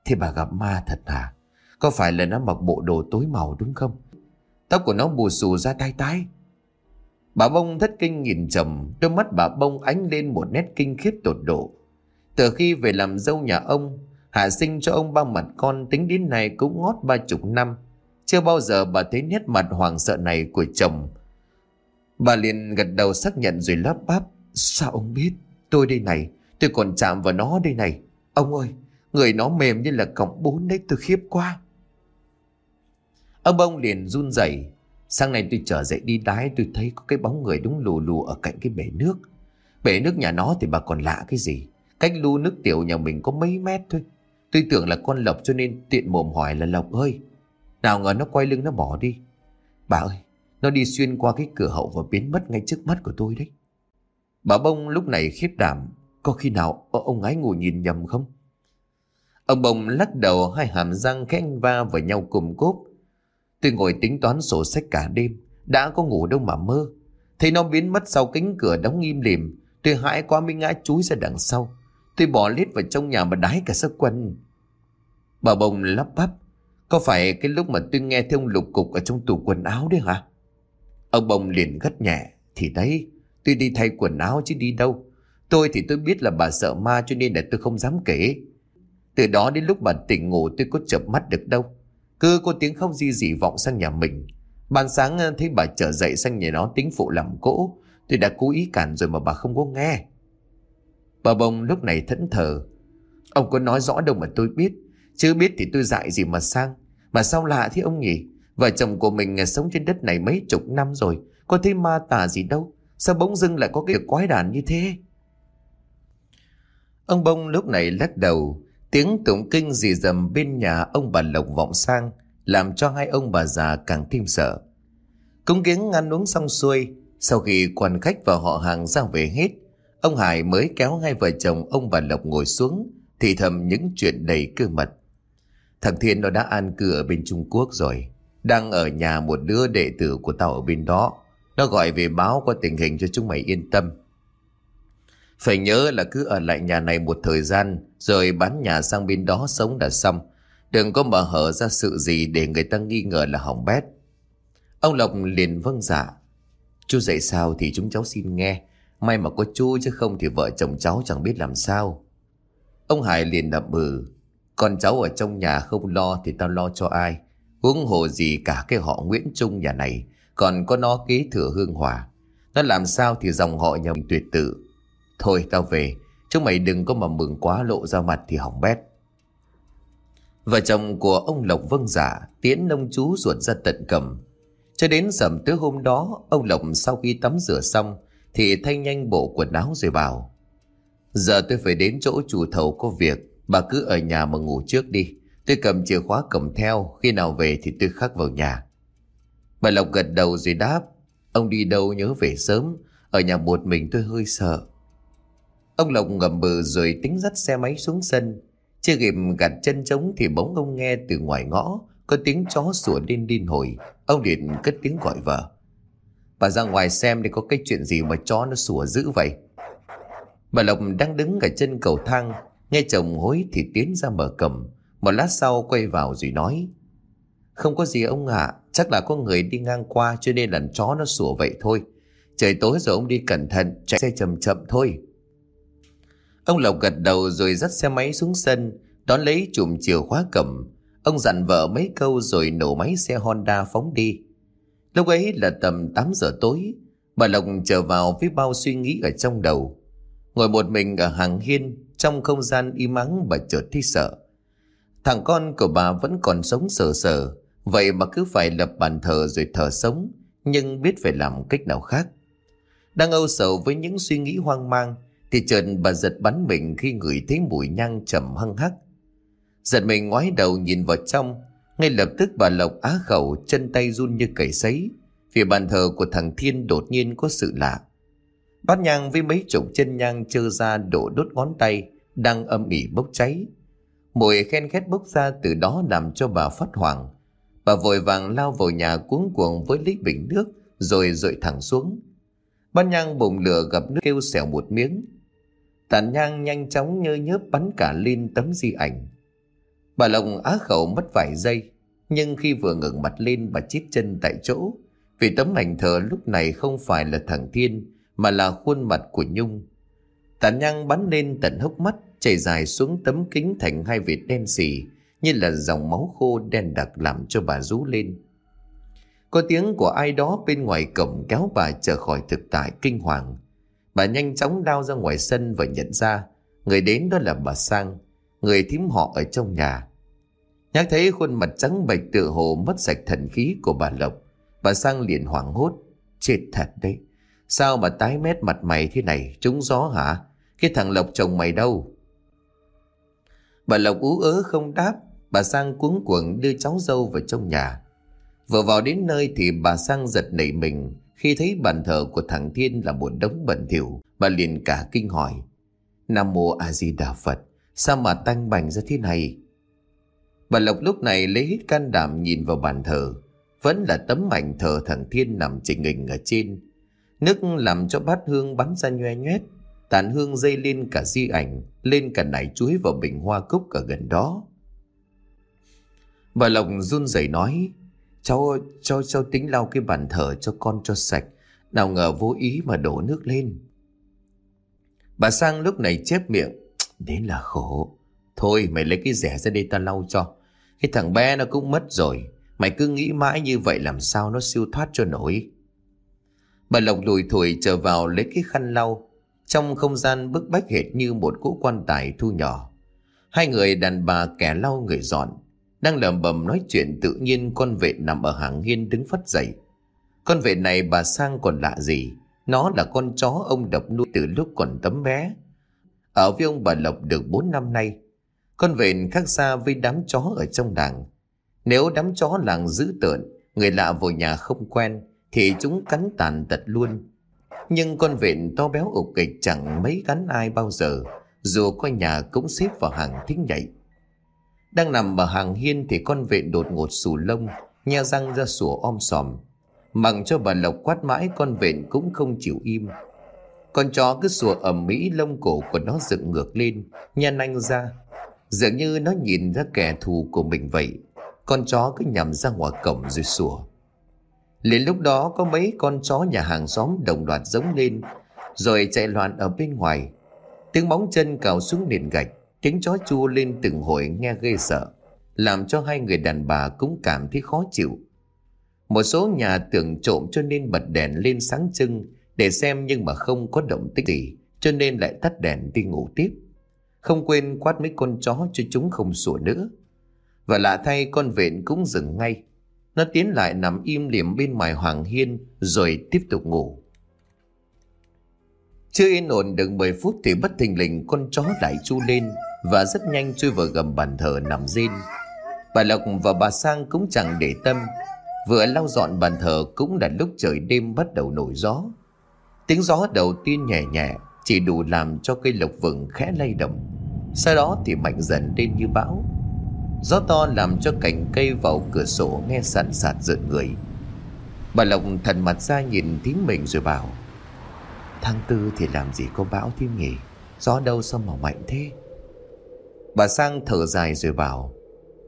Thì bà gặp ma thật à? Có phải là nó mặc bộ đồ tối màu đúng không? Tóc của nó bù xù ra tai tái. Bà bông thất kinh nhìn trầm, đôi mắt bà bông ánh lên một nét kinh khiếp tột độ. Từ khi về làm dâu nhà ông, hạ sinh cho ông ba mặt con tính đến nay cũng ngót ba chục năm. Chưa bao giờ bà thấy nét mặt hoàng sợ này của chồng Bà liền gật đầu xác nhận rồi lắp bắp. Sao ông biết? Tôi đây này, tôi còn chạm vào nó đây này. Ông ơi, người nó mềm như là cọng bốn đấy tôi khiếp quá. Ông bông liền run rẩy. Sáng nay tôi trở dậy đi đái tôi thấy có cái bóng người đúng lù lù ở cạnh cái bể nước. Bể nước nhà nó thì bà còn lạ cái gì. Cách lu nước tiểu nhà mình có mấy mét thôi. Tôi tưởng là con Lộc cho nên tiện mồm hỏi là Lộc ơi. Nào ngờ nó quay lưng nó bỏ đi. Bà ơi, nó đi xuyên qua cái cửa hậu và biến mất ngay trước mắt của tôi đấy. Bà bông lúc này khiếp đảm. Có khi nào ờ, ông ấy ngủ nhìn nhầm không? Ông bông lắc đầu hai hàm răng khẽ va vào nhau cùng cốp. Tôi ngồi tính toán sổ sách cả đêm. Đã có ngủ đâu mà mơ. Thấy nó biến mất sau cánh cửa đóng im lìm. Tôi hãi quá mới ngã chúi ra đằng sau. Tôi bỏ lết vào trong nhà mà đái cả sức quân. Bà bồng lắp bắp. Có phải cái lúc mà tôi nghe thấy ông lục cục ở trong tủ quần áo đấy hả? Ông bồng liền gắt nhẹ. Thì đấy, tôi đi thay quần áo chứ đi đâu. Tôi thì tôi biết là bà sợ ma cho nên là tôi không dám kể. Từ đó đến lúc bà tỉnh ngủ tôi có chợp mắt được đâu. Cứ có tiếng khóc di dị vọng sang nhà mình. Ban sáng ờ, thấy bà trở dậy sang nhà nó tính phụ làm cỗ. Tôi đã cố ý cản rồi mà bà không có nghe. Bà bông lúc này thẫn thờ. Ông có nói rõ đâu mà tôi biết. Chứ biết thì tôi dại gì mà sang. Mà sao lạ thế ông nhỉ? Vợ chồng của mình sống trên đất này mấy chục năm rồi Có thấy ma tà gì đâu Sao bỗng dưng lại có cái quái đàn như thế Ông Bông lúc này lắc đầu Tiếng tụng kinh dì dầm bên nhà ông bà Lộc vọng sang, Làm cho hai ông bà già càng thêm sợ Cúng kiến ăn uống xong xuôi, Sau khi quan khách và họ hàng ra về hết Ông Hải mới kéo hai vợ chồng ông bà Lộc ngồi xuống, Thì thầm những chuyện đầy cơ mật. Thằng Thiên nó đã an cư ở bên Trung Quốc rồi, Đang ở nhà một đứa đệ tử của tao ở bên đó. Nó gọi về báo qua tình hình cho chúng mày yên tâm. Phải nhớ là cứ ở lại nhà này một thời gian, Rồi bán nhà sang bên đó sống đã xong. Đừng có mở hở ra sự gì để người ta nghi ngờ là hỏng bét. Ông Lộc liền vâng dạ. Chú dạy sao thì chúng cháu xin nghe. May mà có chú chứ không thì vợ chồng cháu chẳng biết làm sao. Ông Hải liền đập bừ Con cháu ở trong nhà không lo thì tao lo cho ai? Huống hồ gì cả cái họ Nguyễn Trung nhà này Còn có nó kế thừa hương hòa. Nó làm sao thì dòng họ nhà mình tuyệt tự. Thôi tao về Chúng mày đừng có mà mừng quá lộ ra mặt thì hỏng bét. Vợ chồng của ông Lộc vâng dạ, giả Tiến nông chú ruột ra tận cầm. Cho đến sầm tới hôm đó, ông Lộc sau khi tắm rửa xong, thì thay nhanh bộ quần áo rồi bảo. Giờ tôi phải đến chỗ chủ thầu có việc, bà cứ ở nhà mà ngủ trước đi. Tôi cầm chìa khóa cầm theo, khi nào về thì tôi khắc vào nhà. Bà Lộc gật đầu rồi đáp, ông đi đâu nhớ về sớm, ở nhà một mình tôi hơi sợ. Ông Lộc ngầm bừ rồi tính dắt xe máy xuống sân. Chưa kịp gạt chân trống thì bỗng ông nghe từ ngoài ngõ có tiếng chó sủa lên điên hồi Ông Điện cất tiếng gọi vợ Bà ra ngoài xem để có cái chuyện gì mà chó nó sủa dữ vậy? Bà Lộc đang đứng ở chân cầu thang, Nghe chồng hối thì tiến ra mở cầm. Một lát sau quay vào rồi nói, Không có gì ông ạ, Chắc là có người đi ngang qua cho nên lần chó nó sủa vậy thôi. Trời tối rồi ông đi cẩn thận, Chạy xe chậm chậm thôi. Ông Lộc gật đầu rồi dắt xe máy xuống sân, Đón lấy chùm chìa khóa cầm. Ông dặn vợ mấy câu rồi nổ máy xe Honda phóng đi. Lúc ấy là tầm 8 giờ tối. Bà Lộc trở vào với bao suy nghĩ ở trong đầu. Ngồi một mình ở hàng hiên, trong không gian im ắng bà chợt thấy sợ. Thằng con của bà vẫn còn sống sờ sờ, vậy mà cứ phải lập bàn thờ rồi thờ sống, nhưng biết phải làm cách nào khác. Đang âu sầu với những suy nghĩ hoang mang, thì chợt bà giật bắn mình khi ngửi thấy mùi nhang trầm hăng hắc Giật mình ngoái đầu nhìn vào trong ngay lập tức bà Lộc á khẩu Chân tay run như cầy sấy. Vì bàn thờ của thằng Thiên đột nhiên có sự lạ. Bát nhang với mấy chục chân nhang trơ ra đổ đốt ngón tay Đang âm ỉ bốc cháy. Mùi khen khét bốc ra từ đó làm cho bà phát hoảng. Bà vội vàng lao vào nhà cuống cuồng với lít bình nước Rồi rội thẳng xuống. Bát nhang bùng lửa gặp nước kêu xẻo một miếng. Tàn nhang nhanh chóng nhơ nhớp bắn cả lên tấm di ảnh. Bà Lộc á khẩu mất vài giây, nhưng khi vừa ngẩng mặt lên bà chít chân tại chỗ, vì tấm ảnh thờ lúc này không phải là thằng Thiên, mà là khuôn mặt của Nhung. Tàn nhang bắn lên tận hốc mắt, chảy dài xuống tấm kính thành hai vệt đen sì như là dòng máu khô đen đặc làm cho bà rú lên. Có tiếng của ai đó bên ngoài cổng kéo bà trở khỏi thực tại kinh hoàng. Bà nhanh chóng đao ra ngoài sân và nhận ra người đến đó là bà Sang, người thím họ ở trong nhà. Nhắc thấy khuôn mặt trắng bệch tự hồ mất sạch thần khí của bà Lộc. Bà Sang liền hoảng hốt. Chết thật đấy. Sao mà tái mét mặt mày thế này? Trúng gió hả? Cái thằng Lộc chồng mày đâu? Bà Lộc ú ớ không đáp. Bà Sang cuống cuồng đưa cháu dâu vào trong nhà. Vừa vào đến nơi thì bà Sang giật nảy mình khi thấy bàn thờ của thằng Thiên là một đống bẩn thỉu. Bà liền cả kinh hỏi. Nam mô A Di Đà Phật, sao mà tanh bành ra thế này? Bà Lộc lúc này lấy hết can đảm nhìn vào bàn thờ. Vẫn là tấm ảnh thờ thằng Thiên nằm chỉnh hình ở trên. Nước làm cho bát hương bắn ra nhoe nhoét. Tàn hương dây lên cả di ảnh, lên cả nải chuối vào bình hoa cúc ở gần đó. Bà Lộc run rẩy nói, cháu, cháu, cháu tính lau cái bàn thờ cho con cho sạch. Nào ngờ vô ý mà đổ nước lên. Bà Sang lúc này chép miệng, đến là khổ. Thôi mày lấy cái rẻ ra đây ta lau cho. Cái thằng bé nó cũng mất rồi. Mày cứ nghĩ mãi như vậy làm sao nó siêu thoát cho nổi. Bà Lộc lùi thủi trở vào lấy cái khăn lau. Trong không gian bức bách hệt như một cỗ quan tài thu nhỏ. Hai người đàn bà kẻ lau người dọn. Đang lầm bầm nói chuyện tự nhiên con vệ nằm ở hàng hiên đứng phất dậy. Con vệ này bà Sang còn lạ gì. Nó là con chó ông Độc nuôi từ lúc còn tấm bé. Ở với ông bà Lộc được 4 năm nay. Con vện khác xa với đám chó ở trong làng. Nếu đám chó làng dữ tợn, người lạ vào nhà không quen, thì chúng cắn tàn tật luôn. Nhưng con vện to béo ục kịch chẳng mấy cắn ai bao giờ, dù có nhà cũng xếp vào hàng thích nhảy. Đang nằm ở hàng hiên thì con vện đột ngột sù lông, nhe răng ra sủa om sòm. Mặc cho bà Lộc quát mãi con vện cũng không chịu im. Con chó cứ sủa ầm mỹ lông cổ của nó dựng ngược lên, nhăn anh ra. Dường như nó nhìn ra kẻ thù của mình vậy. Con chó cứ nhằm ra ngoài cổng rồi sủa. Liền lúc đó có mấy con chó nhà hàng xóm đồng loạt giống lên, rồi chạy loạn ở bên ngoài. Tiếng móng chân cào xuống nền gạch, tiếng chó chua lên từng hồi nghe ghê sợ, làm cho hai người đàn bà cũng cảm thấy khó chịu. Một số nhà tưởng trộm cho nên bật đèn lên sáng trưng để xem nhưng mà không có động tích gì, cho nên lại tắt đèn đi ngủ tiếp. Không quên quát mấy con chó cho chúng không sủa nữa. Và lạ thay con vện cũng dừng ngay. Nó tiến lại nằm im liềm bên ngoài hoàng hiên rồi tiếp tục ngủ. Chưa yên ổn được 10 phút thì bất thình lình con chó lại chu lên và rất nhanh chui vào gầm bàn thờ nằm rên. Bà Lộc và bà Sang cũng chẳng để tâm. Vừa lau dọn bàn thờ cũng là lúc trời đêm bắt đầu nổi gió. Tiếng gió đầu tiên nhẹ nhẹ chỉ đủ làm cho cây lộc vừng khẽ lay động. Sau đó thì mạnh dần lên như bão. Gió to làm cho cành cây vào cửa sổ nghe sàn sạt rợn người. Bà Lộc thần mặt ra nhìn thím mình rồi bảo, Tháng tư thì làm gì có bão thím nhỉ Gió đâu sao mà mạnh thế Bà Sang thở dài rồi bảo,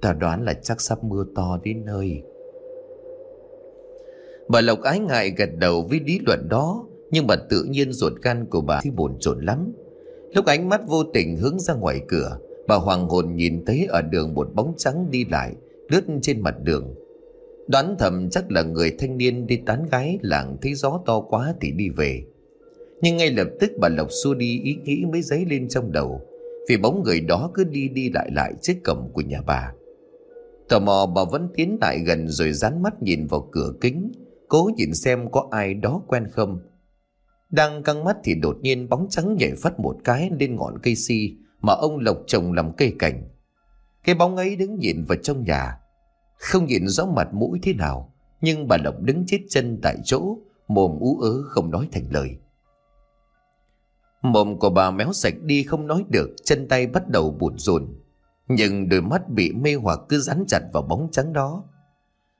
Ta đoán là chắc sắp mưa to đến nơi Bà Lộc ái ngại gật đầu với lý luận đó nhưng mà tự nhiên ruột gan của bà thì buồn chồn lắm. Lúc ánh mắt vô tình hướng ra ngoài cửa, Bà hoàng hồn nhìn thấy ở đường một bóng trắng đi lại, Lướt trên mặt đường. Đoán thầm chắc là người thanh niên đi tán gái, làng thấy gió to quá thì đi về. Nhưng ngay lập tức bà Lộc xua đi ý nghĩ mới giấy lên trong đầu, Vì bóng người đó cứ đi đi lại lại trước cổng của nhà bà. Tò mò bà vẫn tiến lại gần rồi dán mắt nhìn vào cửa kính, Cố nhìn xem có ai đó quen không. Đang căng mắt thì đột nhiên bóng trắng nhảy phát một cái lên ngọn cây si mà ông Lộc trồng làm cây cảnh. Cái bóng ấy đứng nhìn vào trong nhà. Không nhìn rõ mặt mũi thế nào, nhưng bà Lộc đứng chết chân tại chỗ, mồm ú ớ không nói thành lời. Mồm của bà méo sạch đi không nói được, chân tay bắt đầu buồn rồn. Nhưng đôi mắt bị mê hoặc cứ rắn chặt vào bóng trắng đó.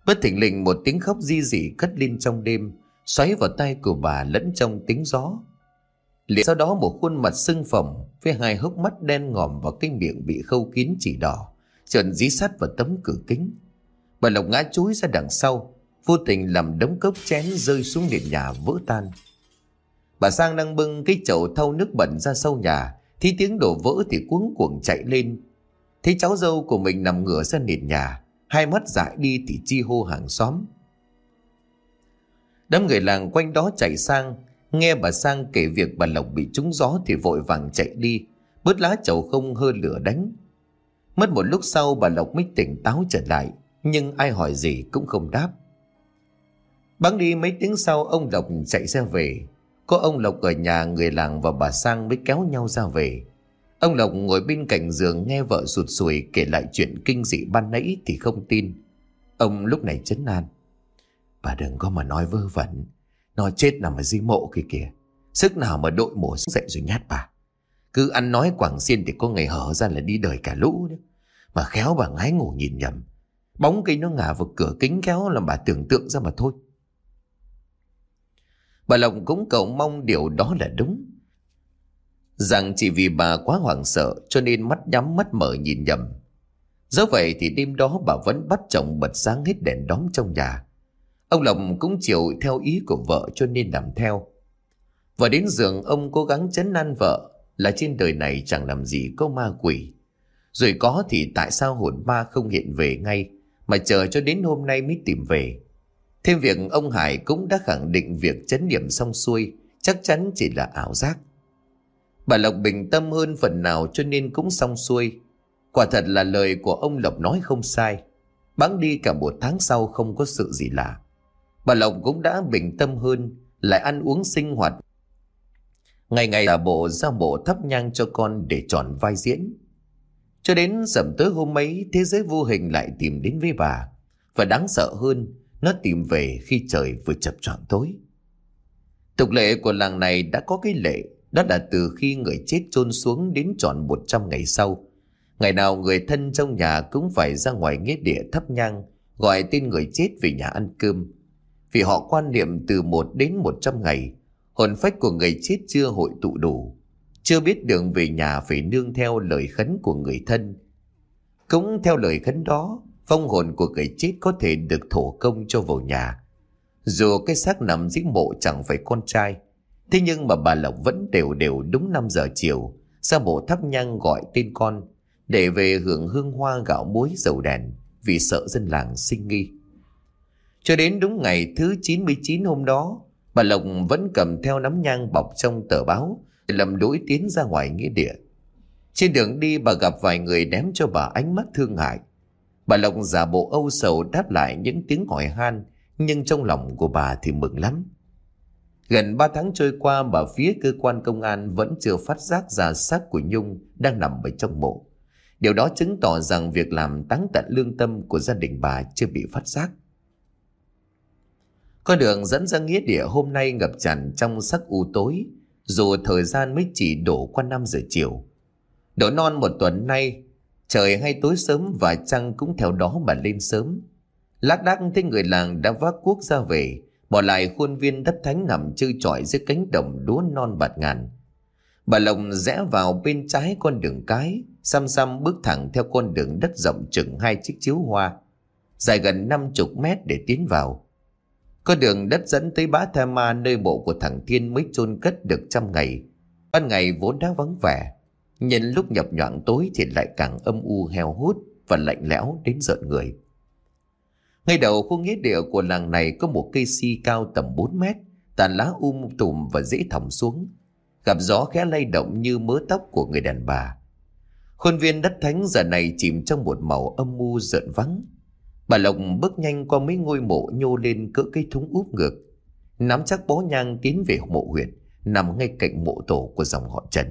Bất thình lình một tiếng khóc di dị cất lên trong đêm, xoáy vào tay của bà lẫn trong tiếng gió. Liền sau đó một khuôn mặt sưng phồng với hai hốc mắt đen ngòm và cái miệng bị khâu kín chỉ đỏ, trợn dí sát vào tấm cửa kính. Bà Lộc ngã chúi ra đằng sau, vô tình làm đống cốc chén rơi xuống nền nhà vỡ tan. Bà Sang đang bưng cái chậu thau nước bẩn ra sau nhà, thì tiếng đổ vỡ thì cuống cuồng chạy lên. Thấy cháu dâu của mình nằm ngửa ra nền nhà, hai mắt dại đi thì chi hô hàng xóm. Đám người làng quanh đó chạy sang, Nghe bà Sang kể việc bà Lộc bị trúng gió thì vội vàng chạy đi, bớt lá chầu không hơ lửa đánh. Mất một lúc sau bà Lộc mới tỉnh táo trở lại, nhưng ai hỏi gì cũng không đáp. Bắn đi mấy tiếng sau ông Lộc chạy ra về. Có ông Lộc ở nhà người làng và bà Sang mới kéo nhau ra về. Ông Lộc ngồi bên cạnh giường nghe vợ sụt sùi kể lại chuyện kinh dị ban nãy thì không tin. Ông lúc này chấn an. Bà đừng có mà nói vơ vẩn. Nó chết nằm ở dưới mộ kia kìa. Sức nào mà đội mổ dậy rồi nhát bà. Cứ ăn nói quảng xiên thì có ngày hở ra là đi đời cả lũ đó. Mà khéo bà ngái ngủ nhìn nhầm. Bóng cây nó ngả vào cửa kính kéo làm bà tưởng tượng ra mà thôi. Bà lòng cũng cầu mong điều đó là đúng. Rằng chỉ vì bà quá hoảng sợ cho nên mắt nhắm mắt mở nhìn nhầm. do vậy thì đêm đó bà vẫn bắt chồng bật sáng hết đèn đóm trong nhà. Ông Lộc cũng chịu theo ý của vợ cho nên làm theo. Và đến giường, ông cố gắng chấn an vợ là trên đời này chẳng làm gì có ma quỷ. Rồi có thì tại sao hồn ma không hiện về ngay, mà chờ cho đến hôm nay mới tìm về. Thêm việc ông Hải cũng đã khẳng định việc chấn điểm xong xuôi, chắc chắn chỉ là ảo giác. Bà Lộc bình tâm hơn phần nào cho nên cũng xong xuôi. Quả thật là lời của ông Lộc nói không sai. Bắn đi cả một tháng sau không có sự gì lạ. Bà Lộc cũng đã bình tâm hơn, lại ăn uống sinh hoạt. Ngày ngày là bộ ra bộ thắp nhang cho con để tròn vai diễn. Cho đến sầm tới hôm ấy, thế giới vô hình lại tìm đến với bà. Và đáng sợ hơn, nó tìm về khi trời vừa chập choạng tối. Tục lệ của làng này đã có cái lệ, đó là từ khi người chết chôn xuống đến tròn 100 ngày sau. Ngày nào người thân trong nhà cũng phải ra ngoài nghĩa địa thắp nhang, gọi tên người chết về nhà ăn cơm. Vì họ quan niệm từ 1 đến 100 ngày, hồn phách của người chết chưa hội tụ đủ, chưa biết đường về nhà phải nương theo lời khấn của người thân. Cũng theo lời khấn đó, phong hồn của người chết có thể được thổ công cho vào nhà. Dù cái xác nằm dưới mộ chẳng phải con trai, thế nhưng mà bà Lộc vẫn đều đều đúng 5 giờ chiều, ra mộ thắp nhang gọi tên con, để về hưởng hương hoa gạo muối dầu đèn, vì sợ dân làng sinh nghi. Cho đến đúng ngày thứ 99 hôm đó, bà Lộc vẫn cầm theo nắm nhang bọc trong tờ báo, lầm đuổi tiến ra ngoài nghĩa địa. Trên đường đi bà gặp vài người ném cho bà ánh mắt thương hại. Bà Lộc giả bộ âu sầu đáp lại những tiếng hỏi han, nhưng trong lòng của bà thì mừng lắm. Gần 3 tháng trôi qua bà phía cơ quan công an vẫn chưa phát giác ra xác của Nhung đang nằm ở trong mộ. Điều đó chứng tỏ rằng việc làm táng tận lương tâm của gia đình bà chưa bị phát giác. Con đường dẫn ra nghĩa địa hôm nay ngập tràn trong sắc u tối, dù thời gian mới chỉ đổ qua 5 giờ chiều. Đổ non một tuần nay, trời hay tối sớm và trăng cũng theo đó mà lên sớm. Lác đác thấy người làng đã vác cuốc ra về, bỏ lại khuôn viên đất thánh nằm trơ trọi dưới cánh đồng đúa non bạt ngàn. Bà Lồng rẽ vào bên trái con đường cái, xăm xăm bước thẳng theo con đường đất rộng chừng hai chiếc chiếu hoa, dài gần năm chục mét để tiến vào. Có đường đất dẫn tới bã Tha Ma nơi mộ của thằng Thiên mới chôn cất được trăm ngày. Ban ngày vốn đã vắng vẻ, nhìn lúc nhập nhoạng tối thì lại càng âm u heo hút và lạnh lẽo đến giận người. Ngay đầu khu nghĩa địa của làng này có một cây si cao tầm 4 mét, tàn lá um tùm và dễ thòng xuống. Gặp gió khẽ lay động như mớ tóc của người đàn bà. Khuôn viên đất thánh giờ này chìm trong một màu âm u rợn vắng. Bà Lộc bước nhanh qua mấy ngôi mộ nhô lên cỡ cây thúng úp ngược. Nắm chắc bó nhang tiến về mộ huyện, nằm ngay cạnh mộ tổ của dòng họ Trần.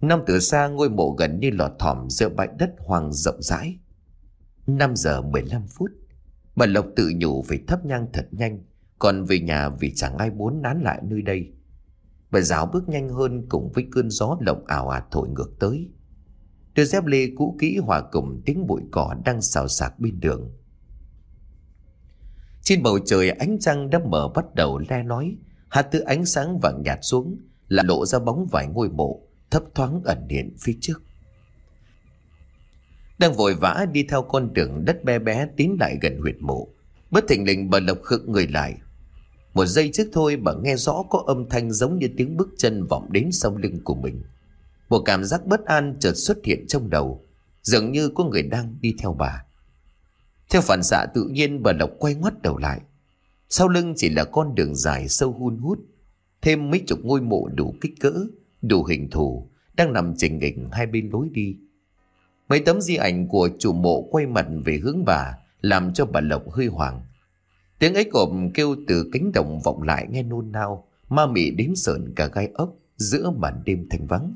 Năm từ xa ngôi mộ gần như lọt thỏm giữa bãi đất hoang rộng rãi. 5 giờ 15 phút, bà Lộc tự nhủ phải thắp nhang thật nhanh, còn về nhà vì chẳng ai muốn nán lại nơi đây. Bà giáo bước nhanh hơn cùng với cơn gió lộng ảo ạt thổi ngược tới. Đôi dép lê cũ kỹ hòa cùng tiếng bụi cỏ đang xào xạc bên đường. Trên bầu trời ánh trăng đã mở bắt đầu le nói, hạt từ ánh sáng vàng nhạt xuống, là lộ ra bóng vài ngôi mộ, thấp thoáng ẩn hiện phía trước. Đang vội vã đi theo con đường đất bé bé tiến lại gần huyệt mộ. Bất thình lình bà Lộc khựng người lại. Một giây trước thôi bà nghe rõ có âm thanh giống như tiếng bước chân vọng đến sau lưng của mình. Một cảm giác bất an chợt xuất hiện trong đầu, dường như có người đang đi theo bà. Theo phản xạ tự nhiên bà Lộc quay ngoắt đầu lại. Sau lưng chỉ là con đường dài sâu hun hút, thêm mấy chục ngôi mộ đủ kích cỡ, đủ hình thù, đang nằm chỉnh nghịch hai bên lối đi. Mấy tấm di ảnh của chủ mộ quay mặt về hướng bà, làm cho bà Lộc hơi hoảng. Tiếng ấy cộp kêu từ cánh đồng vọng lại nghe nôn nao, ma mị đến sợn cả gai ốc giữa màn đêm thanh vắng.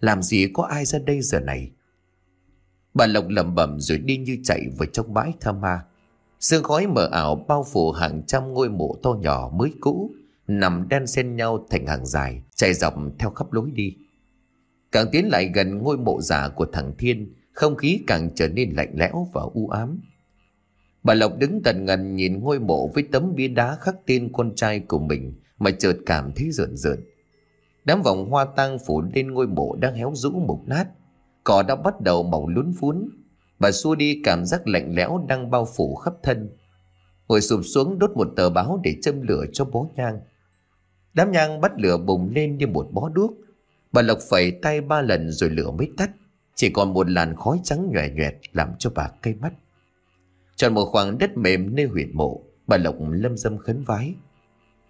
Làm gì có ai ra đây giờ này? Bà Lộc lẩm bẩm rồi đi như chạy vào trong bãi tha ma. Sương khói mờ ảo bao phủ hàng trăm ngôi mộ to nhỏ mới cũ, nằm đan xen nhau thành hàng dài, chạy dọc theo khắp lối đi. Càng tiến lại gần ngôi mộ giả của thằng Thiên, không khí càng trở nên lạnh lẽo và u ám. Bà Lộc đứng tần ngần nhìn ngôi mộ với tấm bia đá khắc tên con trai của mình mà chợt cảm thấy rợn rợn. Đám vòng hoa tang phủ lên ngôi mộ đang héo rũ mục nát. Cỏ đã bắt đầu màu lún phún. Bà xua đi cảm giác lạnh lẽo đang bao phủ khắp thân. Ngồi sụp xuống đốt một tờ báo để châm lửa cho bó nhang. Đám nhang bắt lửa bùng lên như một bó đuốc. Bà Lộc phẩy tay ba lần rồi lửa mới tắt. Chỉ còn một làn khói trắng nhòe nhòe làm cho bà cay mắt. Chọn một khoảng đất mềm nơi huyệt mộ, bà Lộc lâm dâm khấn vái.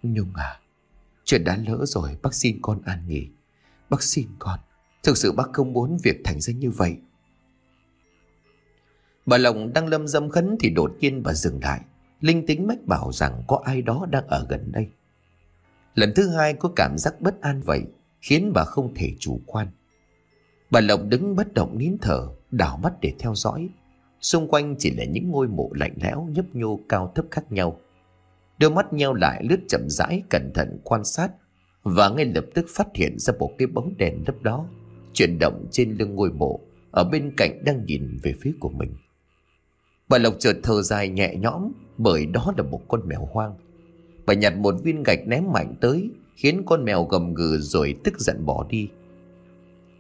Nhung à, chuyện đã lỡ rồi, bác xin con an nghỉ. Bác xin con, Thực sự bác không muốn việc thành ra như vậy. Bà Lộng đang lâm dâm khấn thì đột nhiên bà dừng lại. Linh tính mách bảo rằng có ai đó đang ở gần đây. Lần thứ hai có cảm giác bất an vậy Khiến bà không thể chủ quan. Bà Lộng đứng bất động nín thở Đảo mắt để theo dõi. Xung quanh chỉ là những ngôi mộ lạnh lẽo Nhấp nhô cao thấp khác nhau. Đôi mắt nheo lại, lướt chậm rãi, Cẩn thận quan sát. Và ngay lập tức phát hiện ra một cái bóng đèn lấp đó, Chuyển động trên lưng ngôi mộ, Ở bên cạnh đang nhìn về phía của mình. Bà Lộc chợt thở dài nhẹ nhõm, Bởi đó là một con mèo hoang. Bà nhặt một viên gạch ném mạnh tới, Khiến con mèo gầm gừ rồi tức giận bỏ đi.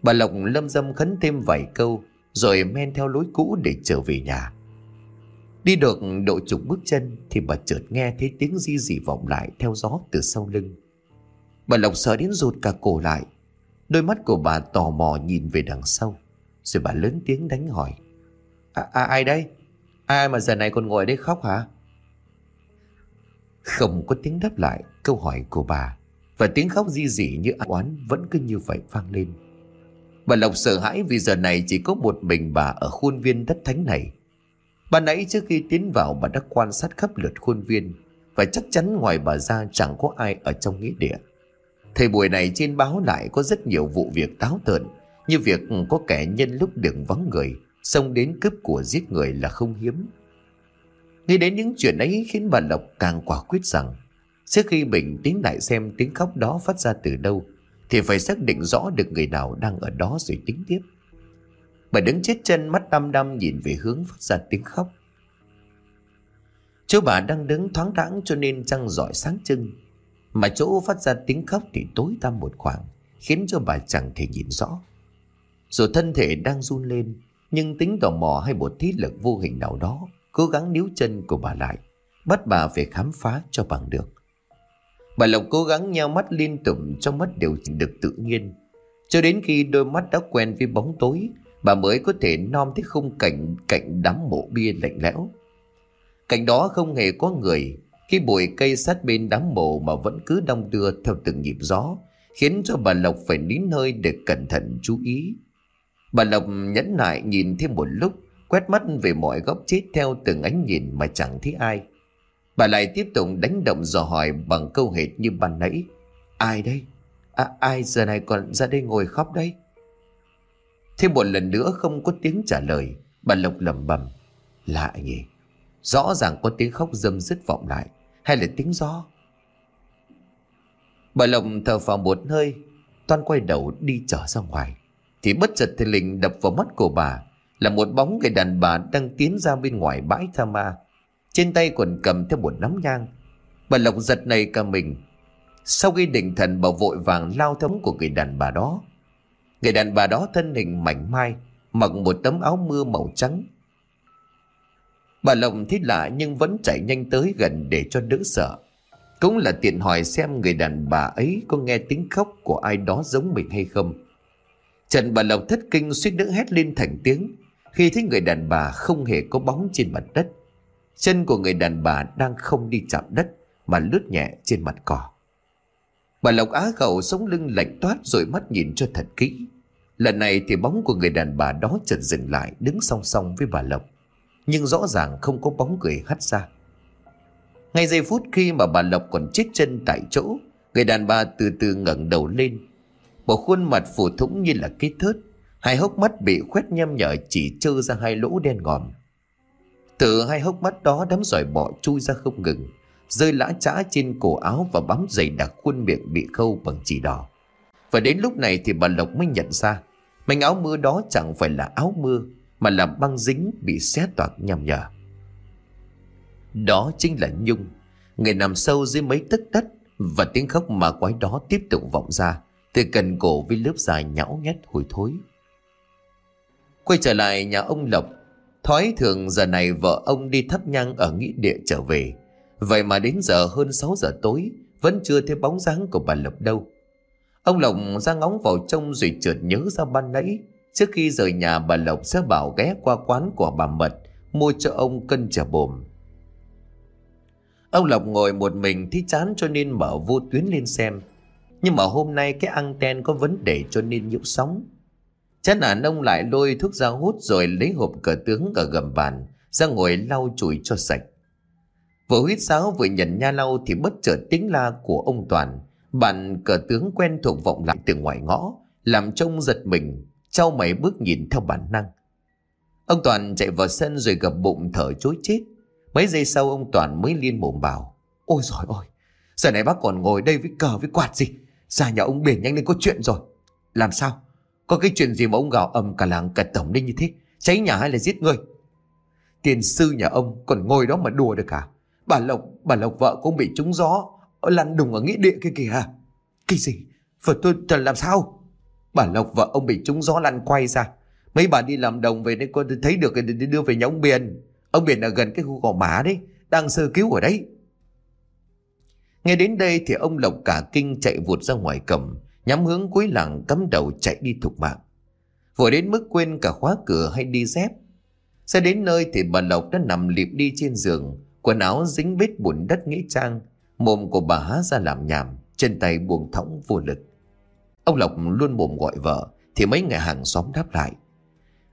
Bà Lộc lâm dâm khấn thêm vài câu, Rồi men theo lối cũ để trở về nhà. Đi được độ chục bước chân Thì bà chợt nghe thấy tiếng di dị vọng lại Theo gió từ sau lưng. Bà Lộc sợ đến rụt cả cổ lại. Đôi mắt của bà tò mò nhìn về đằng sau Rồi bà lớn tiếng đánh hỏi. À, à, Ai đây? Ai mà giờ này còn ngồi đây khóc hả? Không có tiếng đáp lại câu hỏi của bà Và tiếng khóc di dị như oán vẫn cứ như vậy vang lên. Bà Lộc sợ hãi vì giờ này chỉ có một mình bà ở khuôn viên đất thánh này. Bà nãy trước khi tiến vào, bà đã quan sát khắp lượt khuôn viên Và chắc chắn ngoài bà ra chẳng có ai ở trong nghĩa địa. Thời buổi này trên báo lại có rất nhiều vụ việc táo tợn, Như việc có kẻ nhân lúc đường vắng người, Xông đến cướp của giết người là không hiếm. Nghĩ đến những chuyện ấy khiến bà Lộc càng quả quyết rằng, Trước khi mình tiến lại xem tiếng khóc đó phát ra từ đâu, Thì phải xác định rõ được người nào đang ở đó rồi tính tiếp. Bà đứng chết chân mắt đăm đăm nhìn về hướng phát ra tiếng khóc. Chỗ bà đang đứng thoáng đãng cho nên trăng giỏi sáng trưng. Mà chỗ phát ra tiếng khóc thì tối tăm một khoảng, Khiến cho bà chẳng thể nhìn rõ. Dù thân thể đang run lên, Nhưng tính tò mò hay một thí lực vô hình nào đó, Cố gắng níu chân của bà lại, Bắt bà phải khám phá cho bằng được. Bà Lộc cố gắng nheo mắt liên tục Trong mắt điều chỉnh được tự nhiên, Cho đến khi đôi mắt đã quen với bóng tối Bà mới có thể nom thấy khung cảnh Cạnh đám mộ bia lạnh lẽo. Cạnh đó không hề có người. Khi bụi cây sát bên đám mộ Mà vẫn cứ đong đưa theo từng nhịp gió Khiến cho bà Lộc phải nín hơi Để cẩn thận chú ý. Bà Lộc nhẫn nại nhìn thêm một lúc Quét mắt về mọi góc chết theo từng ánh nhìn mà chẳng thấy ai. Bà lại tiếp tục đánh động dò hỏi bằng câu hệt như ban nãy. Ai đây? À, ai giờ này còn ra đây ngồi khóc đây? Thêm một lần nữa không có tiếng trả lời, Bà Lộc lẩm bẩm Lạ nhỉ Rõ ràng có tiếng khóc dâm dứt vọng lại, Hay là tiếng gió? Bà Lộc thở vào một hơi, Toan quay đầu đi trở ra ngoài. Thì bất chợt thì lình đập vào mắt của bà, Là một bóng người đàn bà đang tiến ra bên ngoài bãi tha ma. Trên tay còn cầm theo một nắm nhang. Bà Lộc giật này cả mình. Sau khi định thần bà vội vàng lao thống của người đàn bà đó Người đàn bà đó thân hình mảnh mai, Mặc một tấm áo mưa màu trắng. Bà lồng thấy lạ nhưng vẫn chạy nhanh tới gần để cho đỡ sợ. Cũng là tiện hỏi xem người đàn bà ấy có nghe tiếng khóc của ai đó giống mình hay không. Trần bà Lộc thất kinh suýt nữa hét lên thành tiếng, Khi thấy người đàn bà không hề có bóng trên mặt đất. Chân của người đàn bà đang không đi chạm đất, Mà lướt nhẹ trên mặt cỏ. Bà Lộc á khẩu sống lưng lạnh toát rồi mắt nhìn cho thật kỹ. Lần này thì bóng của người đàn bà đó chợt dừng lại, đứng song song với bà Lộc. Nhưng rõ ràng không có bóng người hắt ra. Ngay giây phút khi mà bà Lộc còn chết chân tại chỗ, Người đàn bà từ từ ngẩng đầu lên. Bộ khuôn mặt phủ thủng như là cái thớt. Hai hốc mắt bị khoét nhem nhở chỉ trơ ra hai lỗ đen ngòm. Từ hai hốc mắt đó đám sỏi bọ chui ra không ngừng. Rơi lã chã trên cổ áo và bám dày đặc khuôn miệng bị khâu bằng chỉ đỏ. Và đến lúc này thì bà Lộc mới nhận ra, Mảnh áo mưa đó chẳng phải là áo mưa, Mà là băng dính bị xé toạc nhằm nhở. Đó chính là Nhung. Người nằm sâu dưới mấy tấc đất Và tiếng khóc mà quái đó tiếp tục vọng ra Từ cần cổ với lớp dài nhão nhét hồi thối. Quay trở lại nhà ông Lộc, Thói thường giờ này vợ ông đi thắp nhang ở nghĩa địa trở về. Vậy mà đến giờ hơn 6 giờ tối Vẫn chưa thấy bóng dáng của bà Lộc đâu. Ông Lộc ra ngóng vào trong rồi chợt nhớ ra ban nãy Trước khi rời nhà bà Lộc sẽ bảo ghé qua quán của bà Mật Mua cho ông cân chả bồm. Ông Lộc ngồi một mình thì chán cho nên mở vô tuyến lên xem. Nhưng mà hôm nay cái anten có vấn đề cho nên nhiễu sóng. Chán nản ông lại lôi thuốc ra hút rồi lấy hộp cờ tướng ở gầm bàn, ra ngồi lau chùi cho sạch. Vừa huyết sáo vừa nhận nha lau thì bất chợt tiếng la của ông Toàn, bạn cờ tướng quen thuộc vọng lại từ ngoài ngõ, làm trông giật mình, trao mày bước nhìn theo bản năng. Ông Toàn chạy vào sân rồi gập bụng thở chối chết. Mấy giây sau ông Toàn mới liên mồm bảo. Ôi giời ôi, giờ này bác còn ngồi đây với cờ với quạt gì. Ra nhà ông biển nhanh lên có chuyện rồi. Làm sao? Có cái chuyện gì mà ông gào ầm cả làng cả tổng lên như thế? Cháy nhà hay là giết người? Tiền sư nhà ông còn ngồi đó mà đùa được cả. Bà Lộc, bà Lộc vợ cũng bị trúng gió. Lăn đùng ở nghĩa địa kia kìa. Cái gì? Phật tôi thật làm sao? Bà Lộc vợ ông bị trúng gió lăn quay ra. Mấy bà đi làm đồng về nên con thấy được để đưa về nhà ông Biển. Ông Biển ở gần cái khu gò má đấy. Đang sơ cứu ở đấy. Nghe đến đây thì ông Lộc cả kinh chạy vụt ra ngoài cầm. Nhắm hướng cuối làng cắm đầu chạy đi thục mạng. Vừa đến mức quên cả khóa cửa hay đi dép. xe đến nơi thì bà Lộc đã nằm liệp đi trên giường. Quần áo dính bết bùn đất nghĩa trang. Mồm của bà há ra làm nhảm. Chân tay buông thõng vô lực. Ông Lộc luôn mồm gọi vợ. Thì mấy người hàng xóm đáp lại.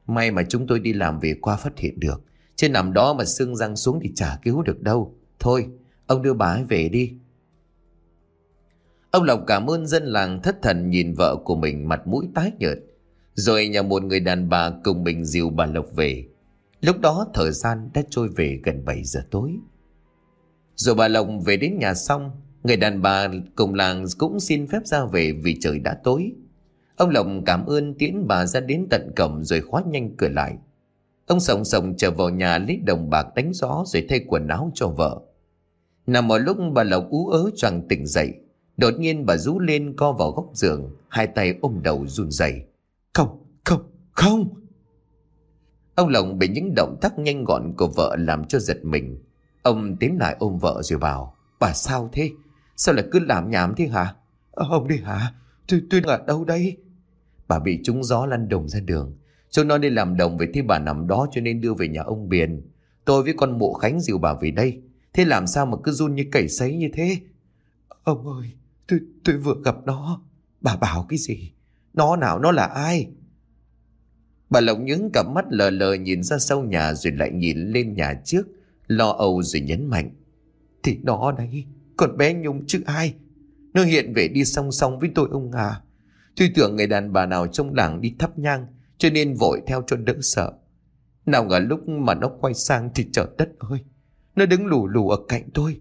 May mà chúng tôi đi làm về qua phát hiện được. Trên nằm đó mà xương răng xuống thì chả cứu được đâu. Thôi, ông đưa bà ấy về đi. Ông Lộc cảm ơn dân làng thất thần nhìn vợ của mình mặt mũi tái nhợt. Rồi nhờ một người đàn bà cùng mình dìu bà Lộc về. Lúc đó thời gian đã trôi về gần 7 giờ tối. Rồi bà Lộc về đến nhà xong, người đàn bà cùng làng cũng xin phép ra về vì trời đã tối. Ông Lộc cảm ơn tiễn bà ra đến tận cổng rồi khóa nhanh cửa lại. Ông sòng sòng trở vào nhà lấy đồng bạc đánh gió rồi thay quần áo cho vợ. Nằm một lúc bà Lộc ú ớ choàng tỉnh dậy. Đột nhiên bà rú lên co vào góc giường, hai tay ôm đầu run rẩy. Không, không, không. Ông Lộng bị những động tác nhanh gọn của vợ làm cho giật mình. Ông tiến lại ôm vợ rồi bảo, bà sao thế? Sao lại cứ làm nhảm thế hả? Ờ, ông đi hả? Tôi, tôi ở đâu đây? Bà bị trúng gió lăn đồng ra đường. Chúng nó đi làm đồng về thì bà nằm đó cho nên đưa về nhà ông Biển. Tôi với con mộ Khánh dìu bà về đây. Thế làm sao mà cứ run như cẩy sấy như thế? Ông ơi, tôi, tôi vừa gặp nó. Bà bảo cái gì? Nó nào nó là ai? Bà Lộc những cặp mắt lờ lờ nhìn ra sau nhà rồi lại nhìn lên nhà trước. Lo âu rồi nhấn mạnh. Thì nó đấy, còn bé Nhung chứ ai? Nó hiện về đi song song với tôi ông à. Tôi tưởng người đàn bà nào trong làng đi thắp nhang cho nên vội theo cho đỡ sợ. Nào ngờ lúc mà nó quay sang thì trời đất ơi. Nó đứng lù lù ở cạnh tôi.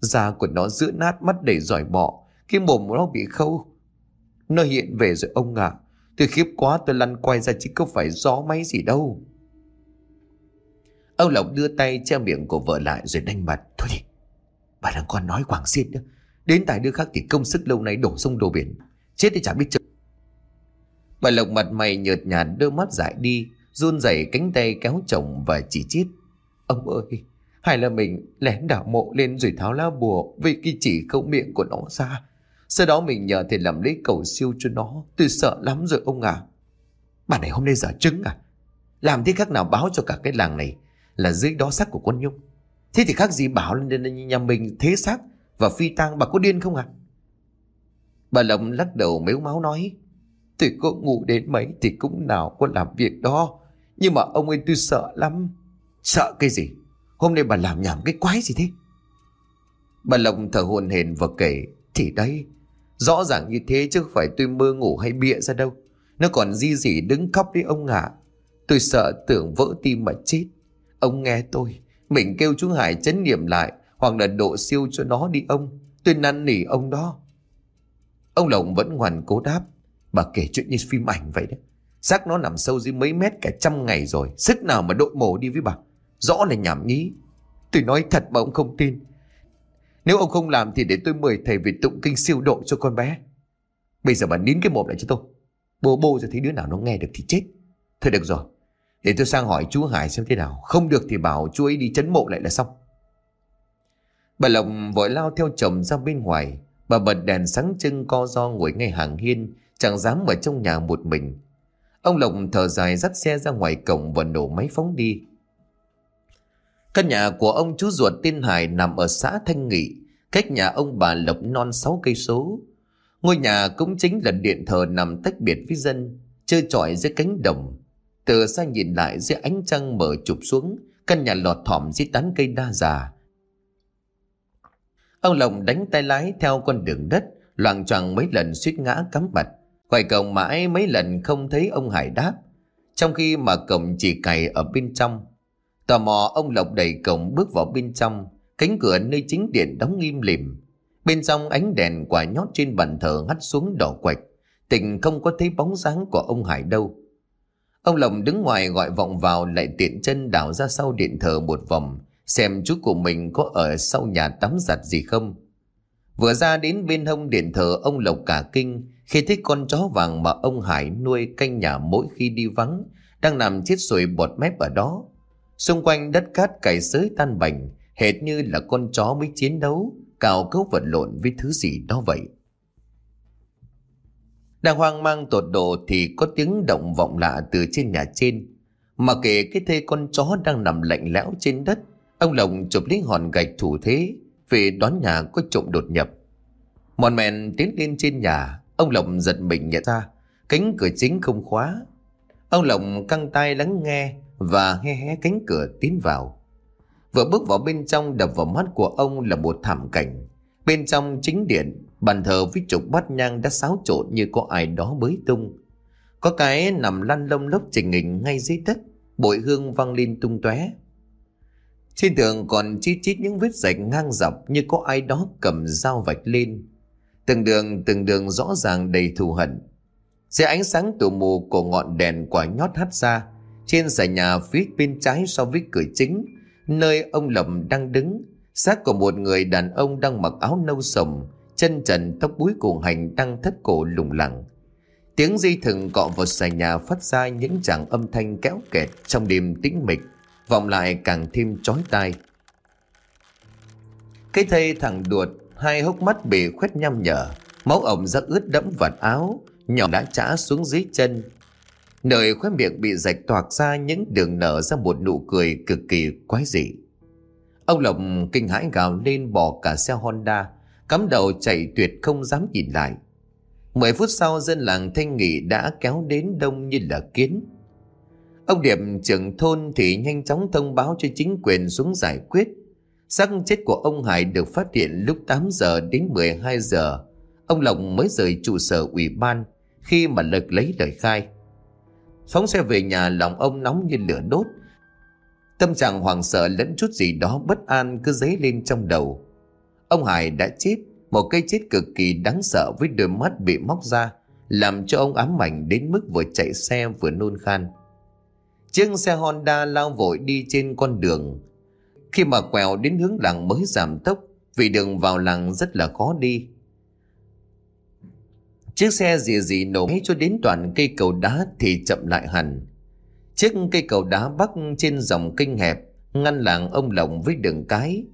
Da của nó giữa nát mắt đầy giỏi bọ. Cái mồm nó bị khâu. Nó hiện về rồi ông ạ. À. Tôi khiếp quá tôi lăn quay ra chứ không phải gió máy gì đâu. Ông Lộc đưa tay che miệng của vợ lại rồi đanh mặt. Thôi đi, bà đang còn nói quảng xiết nữa. Đến tài đưa khác thì công sức lâu nay đổ sông đổ biển. Chết thì chả biết chừng. Bà Lộc mặt mày nhợt nhạt đưa mắt dại đi, run rẩy cánh tay kéo chồng và chỉ chít Ông ơi, hay là mình lén đảo mộ lên rồi tháo lá bùa vì cái chỉ không miệng của nó ra. Sau đó mình nhờ thầy làm lấy cầu siêu cho nó. Tôi sợ lắm rồi, ông à. Bà này hôm nay giả trứng à? Làm thế khác nào báo cho cả cái làng này là dưới đó xác của con Nhung. Thế thì khác gì bảo lên nhà mình thế xác và phi tang bà có điên không à? Bà Lộng lắc đầu mếu máu nói. Tôi có ngủ đến mấy thì cũng nào có làm việc đó. Nhưng mà ông ấy tôi sợ lắm. Sợ cái gì? Hôm nay bà làm nhảm cái quái gì thế? Bà Lộng thở hồn hển và kể. Thì đây rõ ràng như thế chứ không phải tôi mơ ngủ hay bịa ra đâu. Nó còn di dị đứng khóc đi ông ạ. Tôi sợ tưởng vỡ tim mà chết. Ông nghe tôi, mình kêu chú Hải chấn niệm lại hoặc là độ siêu cho nó đi ông. Tôi năn nỉ ông đó. Ông Lộng vẫn hoàn cố đáp. Bà kể chuyện như phim ảnh vậy đấy. Xác nó nằm sâu dưới mấy mét cả trăm ngày rồi. Sức nào mà đội mổ đi với bà. Rõ là nhảm nhí. Tôi nói thật mà ông không tin. Nếu ông không làm thì để tôi mời thầy về tụng kinh siêu độ cho con bé. Bây giờ bà nín cái mồm lại cho tôi. Bố bô ra thấy đứa nào nó nghe được thì chết. Thôi được rồi. Để tôi sang hỏi chú Hải xem thế nào. Không được thì bảo chú ấy đi chấn mộ lại là xong. Bà Lộc vội lao theo chồng ra bên ngoài. Bà bật đèn sáng trưng co do ngồi ngay hàng hiên, chẳng dám ở trong nhà một mình. Ông Lộc thở dài dắt xe ra ngoài cổng và nổ máy phóng đi. Căn nhà của ông chú ruột tên Hải nằm ở xã Thanh Nghị, cách nhà ông bà Lộc non 6 cây số. Ngôi nhà cũng chính là điện thờ nằm tách biệt với dân. chơi trọi dưới cánh đồng. Từ xa nhìn lại dưới ánh trăng mở chụp xuống, căn nhà lọt thỏm dưới tán cây đa già. Ông Lộc đánh tay lái theo con đường đất, loạn choạng mấy lần suýt ngã cắm mặt. quay cổng mãi mấy lần không thấy ông Hải đáp, trong khi mà cổng chỉ cày ở bên trong. Tò mò ông Lộc đẩy cổng bước vào bên trong, cánh cửa nơi chính điện đóng im lìm. Bên trong ánh đèn quả nhót trên bàn thờ hắt xuống đỏ quạch, tình không có thấy bóng dáng của ông Hải đâu. Ông Lộc đứng ngoài gọi vọng vào lại tiện chân đảo ra sau điện thờ một vòng, xem chú của mình có ở sau nhà tắm giặt gì không. Vừa ra đến bên hông điện thờ ông Lộc cả kinh khi thấy con chó vàng mà ông Hải nuôi canh nhà mỗi khi đi vắng đang nằm chết sùi bọt mép ở đó. Xung quanh đất cát cải sới tan bành, hệt như là con chó mới chiến đấu, cào cấu vật lộn với thứ gì đó vậy. Đang hoang mang tột độ thì có tiếng động vọng lạ từ trên nhà trên. Mà kể cái thê con chó đang nằm lạnh lẽo trên đất, ông Lồng chụp lấy hòn gạch thủ thế vì đoán nhà có trộm đột nhập. Mòn mèn tiến lên trên nhà, ông Lồng giật mình nhận ra cánh cửa chính không khóa. Ông Lồng căng tay lắng nghe và he hé cánh cửa tiến vào. Vừa bước vào bên trong đập vào mắt của ông là một thảm cảnh. Bên trong chính điện, bàn thờ với trục bát nhang đã xáo trộn như có ai đó bới tung. Có cái nằm lăn lông lốc trình hình ngay dưới đất, bội hương văng lên tung tóe. Trên tường còn chi chít những vết rạch ngang dọc như có ai đó cầm dao vạch lên. Từng đường từng đường rõ ràng đầy thù hận. Dưới ánh sáng tù mù của ngọn đèn quả nhót hắt ra, trên xà nhà phía bên trái so với cửa chính, nơi ông Lầm đang đứng, xác của một người đàn ông đang mặc áo nâu sồng, chân trần tóc búi cổ hành đang thất cổ lủng lẳng. Tiếng dây thừng cọ vào sàn nhà phát ra những tràng âm thanh kéo kẹt trong đêm tĩnh mịch, vọng lại càng thêm chói tai. Cái thây thằng đuột, hai hốc mắt bị khuét nhăm nhở, máu ổng ra ướt đẫm vạt áo, nhỏ đã trã xuống dưới chân. Nơi khóe miệng bị rạch toạc ra những đường nở ra một nụ cười cực kỳ quái dị. Ông Lộc kinh hãi gào lên bỏ cả xe Honda, cắm đầu chạy tuyệt không dám nhìn lại. Mười phút sau dân làng Thanh Nghị đã kéo đến đông như là kiến. Ông Điệp trưởng thôn thì nhanh chóng thông báo cho chính quyền xuống giải quyết. Xác chết của ông Hải được phát hiện lúc 8 giờ đến 12 giờ. Ông Lộc mới rời trụ sở ủy ban khi mà lực lấy lời khai. Phóng xe về nhà lòng ông nóng như lửa đốt. Tâm trạng hoàng sợ lẫn chút gì đó bất an cứ dấy lên trong đầu. Ông Hải đã chết, một cây chết cực kỳ đáng sợ với đôi mắt bị móc ra, làm cho ông ám ảnh đến mức vừa chạy xe vừa nôn khan. Chiếc xe Honda lao vội đi trên con đường. Khi mà quẹo đến hướng làng mới giảm tốc, vì đường vào làng rất là khó đi. Chiếc xe dì dì nổ cho đến toàn cây cầu đá thì chậm lại hẳn. Chiếc cây cầu đá bắc trên dòng kênh hẹp ngăn làng ông Lộng với đường cái.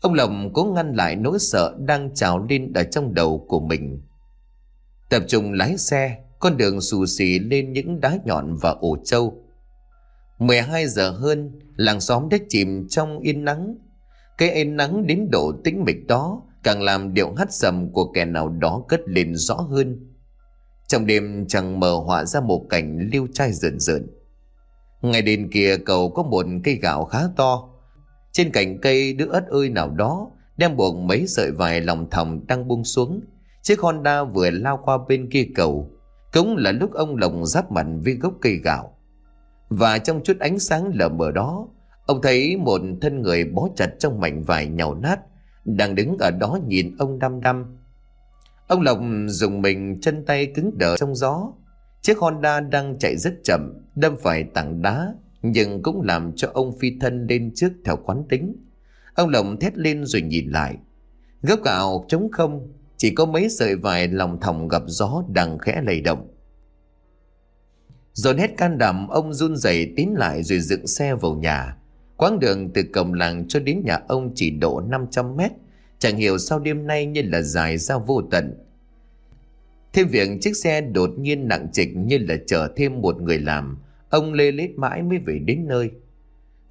Ông Lộng cố ngăn lại nỗi sợ đang trào lên ở trong đầu của mình. Tập trung lái xe, con đường xù xì lên những đá nhọn và ổ trâu. 12 giờ hơn, làng xóm đã chìm trong yên nắng. Cái yên nắng đến độ tĩnh mịch đó càng làm điệu hát sầm của kẻ nào đó cất lên rõ hơn. Trong đêm chẳng mờ họa ra một cảnh liêu trai rợn rợn. Ngày đêm kia cầu có một cây gạo khá to. Trên cành cây đứa ớt ơi nào đó đem buộc mấy sợi vải lòng thòng đang buông xuống. Chiếc Honda vừa lao qua bên kia cầu. Cũng là lúc ông Lồng giáp mặt với gốc cây gạo. Và trong chút ánh sáng lờ mờ đó, ông thấy một thân người bó chặt trong mảnh vải nhàu nát đang đứng ở đó nhìn ông đăm đăm. Ông Lộc dùng mình chân tay cứng đờ trong gió. Chiếc Honda đang chạy rất chậm, đâm phải tảng đá, nhưng cũng làm cho ông phi thân lên trước theo quán tính. Ông Lộc thét lên rồi nhìn lại. Gốc gạo trống không, chỉ có mấy sợi vải lòng thòng gặp gió đang khẽ lay động. Dồn hết can đảm ông run rẩy tiến lại rồi dựng xe vào nhà. Quãng đường từ cổng làng cho đến nhà ông chỉ độ 500 mét, chẳng hiểu sao đêm nay như là dài ra vô tận. Thêm việc chiếc xe đột nhiên nặng trịch như là chở thêm một người làm, ông lê lết mãi mới về đến nơi.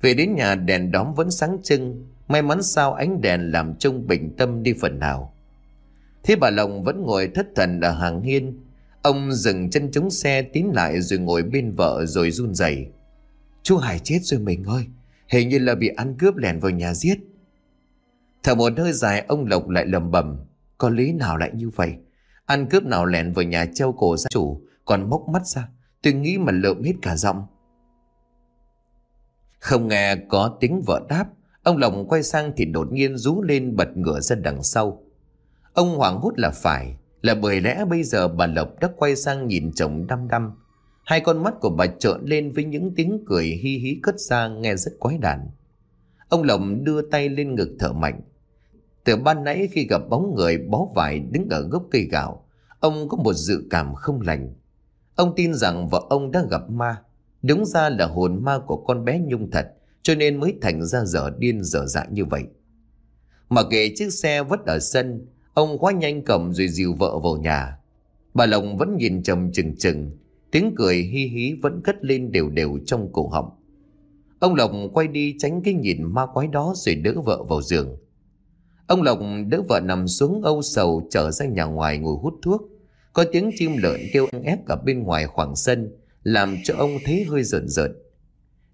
Về đến nhà đèn đóm vẫn sáng trưng, may mắn sao ánh đèn làm trông bình tâm đi phần nào. Thế bà Lồng vẫn ngồi thất thần ở hàng hiên, Ông dừng chân chống xe tiến lại rồi ngồi bên vợ rồi run rẩy. Chú Hải chết rồi mình ơi. Hình như là bị ăn cướp lẻn vào nhà giết. Thở một hơi dài, ông Lộc lại lầm bầm. Có lý nào lại như vậy? Ăn cướp nào lẻn vào nhà treo cổ gia chủ, còn móc mắt ra. Tôi nghĩ mà lợm hết cả giọng. Không nghe có tiếng vợ đáp. Ông Lộc quay sang thì đột nhiên rú lên bật ngửa ra đằng sau. Ông hoảng hốt là phải. Là bởi lẽ bây giờ bà Lộc đã quay sang nhìn chồng đăm đăm. Hai con mắt của bà trợn lên với những tiếng cười hi hí cất ra nghe rất quái đản. Ông Lộc đưa tay lên ngực thở mạnh. Từ ban nãy khi gặp bóng người bó vải đứng ở gốc cây gạo, ông có một dự cảm không lành. Ông tin rằng vợ ông đã gặp ma. Đúng ra là hồn ma của con bé Nhung thật, cho nên mới thành ra dở điên dở dại như vậy. Mà kệ chiếc xe vất ở sân, ông khóa nhanh cầm rồi dìu vợ vào nhà. Bà Lộc vẫn nhìn chồng chừng chừng, tiếng cười hi hí vẫn cất lên đều đều trong cổ họng. Ông Lộc quay đi tránh cái nhìn ma quái đó rồi đỡ vợ vào giường. Ông Lộc đỡ vợ nằm xuống âu sầu trở ra nhà ngoài ngồi hút thuốc. Có tiếng chim lợn kêu ép ở bên ngoài khoảng sân, làm cho ông thấy hơi rợn rợn.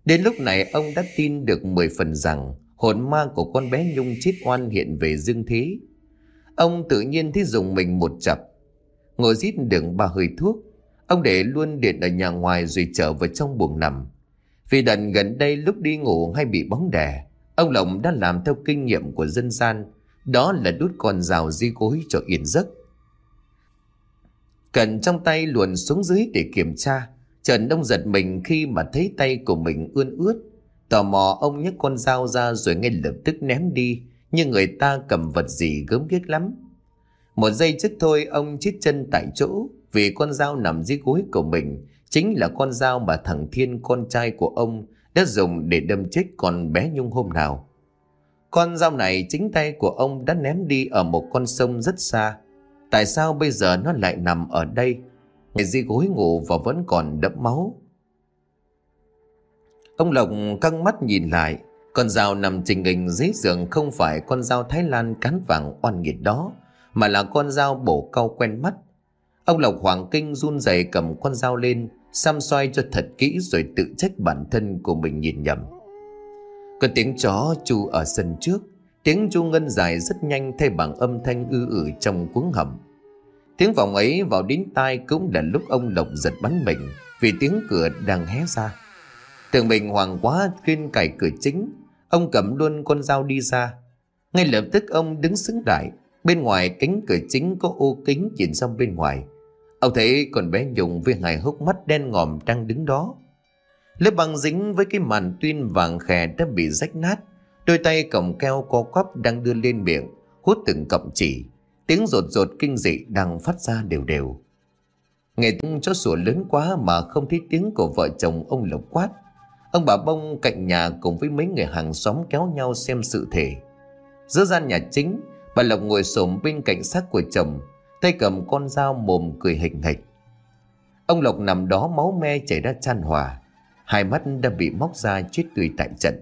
Đến lúc này ông đã tin được 10 phần rằng hồn ma của con bé Nhung chết oan hiện về dương thế. Ông tự nhiên thấy dùng mình một chập. Ngồi rít đường ba hơi thuốc. Ông để luôn điện ở nhà ngoài rồi trở vào trong buồng nằm. Vì đần gần đây lúc đi ngủ hay bị bóng đè, ông lộng đã làm theo kinh nghiệm của dân gian, đó là đút con rào di gối cho yên giấc. Cần trong tay luồn xuống dưới để kiểm tra, Trần Đông giật mình khi mà thấy tay của mình ươn ướt. Tò mò ông nhấc con dao ra rồi ngay lập tức ném đi, như người ta cầm vật gì gớm ghiếc lắm. Một giây trước thôi ông chết chân tại chỗ vì con dao nằm dưới gối của mình chính là con dao mà thằng Thiên con trai của ông đã dùng để đâm chết con bé Nhung hôm nào. Con dao này chính tay của ông đã ném đi ở một con sông rất xa. Tại sao bây giờ nó lại nằm ở đây? Ngày di gối ngủ và vẫn còn đẫm máu. Ông Lộc căng mắt nhìn lại. Con dao nằm trình hình dưới giường không phải con dao Thái Lan cán vàng oan nghiệt đó, mà là con dao bổ cau quen mắt. Ông Lộc Hoàng Kinh run rẩy cầm con dao lên, xăm xoay cho thật kỹ rồi tự trách bản thân của mình nhìn nhầm. Có tiếng chó chu ở sân trước, tiếng chu ngân dài rất nhanh thay bằng âm thanh ư ử trong cuống hầm. Tiếng vọng ấy vào đến tai cũng là lúc ông Lộc giật bắn mình vì tiếng cửa đang hé ra. Tưởng mình hoàng quá khuyên cài cửa chính, ông cầm luôn con dao đi ra. Ngay lập tức ông đứng xứng đại, bên ngoài cánh cửa chính có ô kính nhìn ra bên ngoài. Ông thấy con bé Nhung với hai hốc mắt đen ngòm đang đứng đó. Lớp băng dính với cái màn tuyên vàng khè đã bị rách nát. Đôi tay cổng keo co quắp đang đưa lên miệng, hút từng cọng chỉ. Tiếng rột rột kinh dị đang phát ra đều đều. Nghe tiếng chó sủa lớn quá mà không thấy tiếng của vợ chồng ông Lộc quát. Ông bà bông cạnh nhà cùng với mấy người hàng xóm kéo nhau xem sự thể. Giữa gian nhà chính, bà Lộc ngồi xổm bên cạnh xác của chồng, tay cầm con dao mồm cười hình hịch. Ông Lộc nằm đó máu me chảy ra chan hòa hai mắt đã bị móc ra chết tươi tại trận.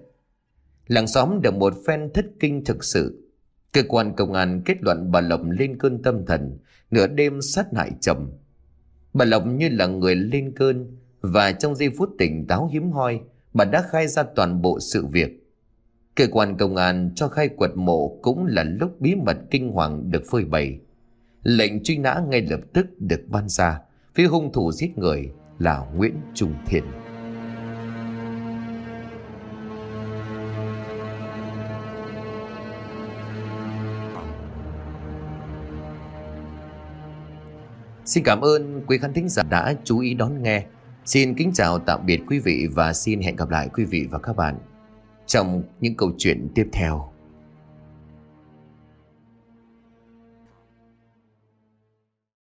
Làng xóm được một phen thất kinh thực sự. Cơ quan công an kết luận bà Lộc lên cơn tâm thần, nửa đêm sát hại chồng. Bà Lộc như là người lên cơn, và trong giây phút tỉnh táo hiếm hoi, bà đã khai ra toàn bộ sự việc. Cơ quan công an cho khai quật mộ cũng là lúc bí mật kinh hoàng được phơi bày. Lệnh truy nã ngay lập tức được ban ra, phía hung thủ giết người là Nguyễn Trung Thiện. Xin cảm ơn quý khán thính giả đã chú ý đón nghe. Xin kính chào tạm biệt quý vị và xin hẹn gặp lại quý vị và các bạn trong những câu chuyện tiếp theo.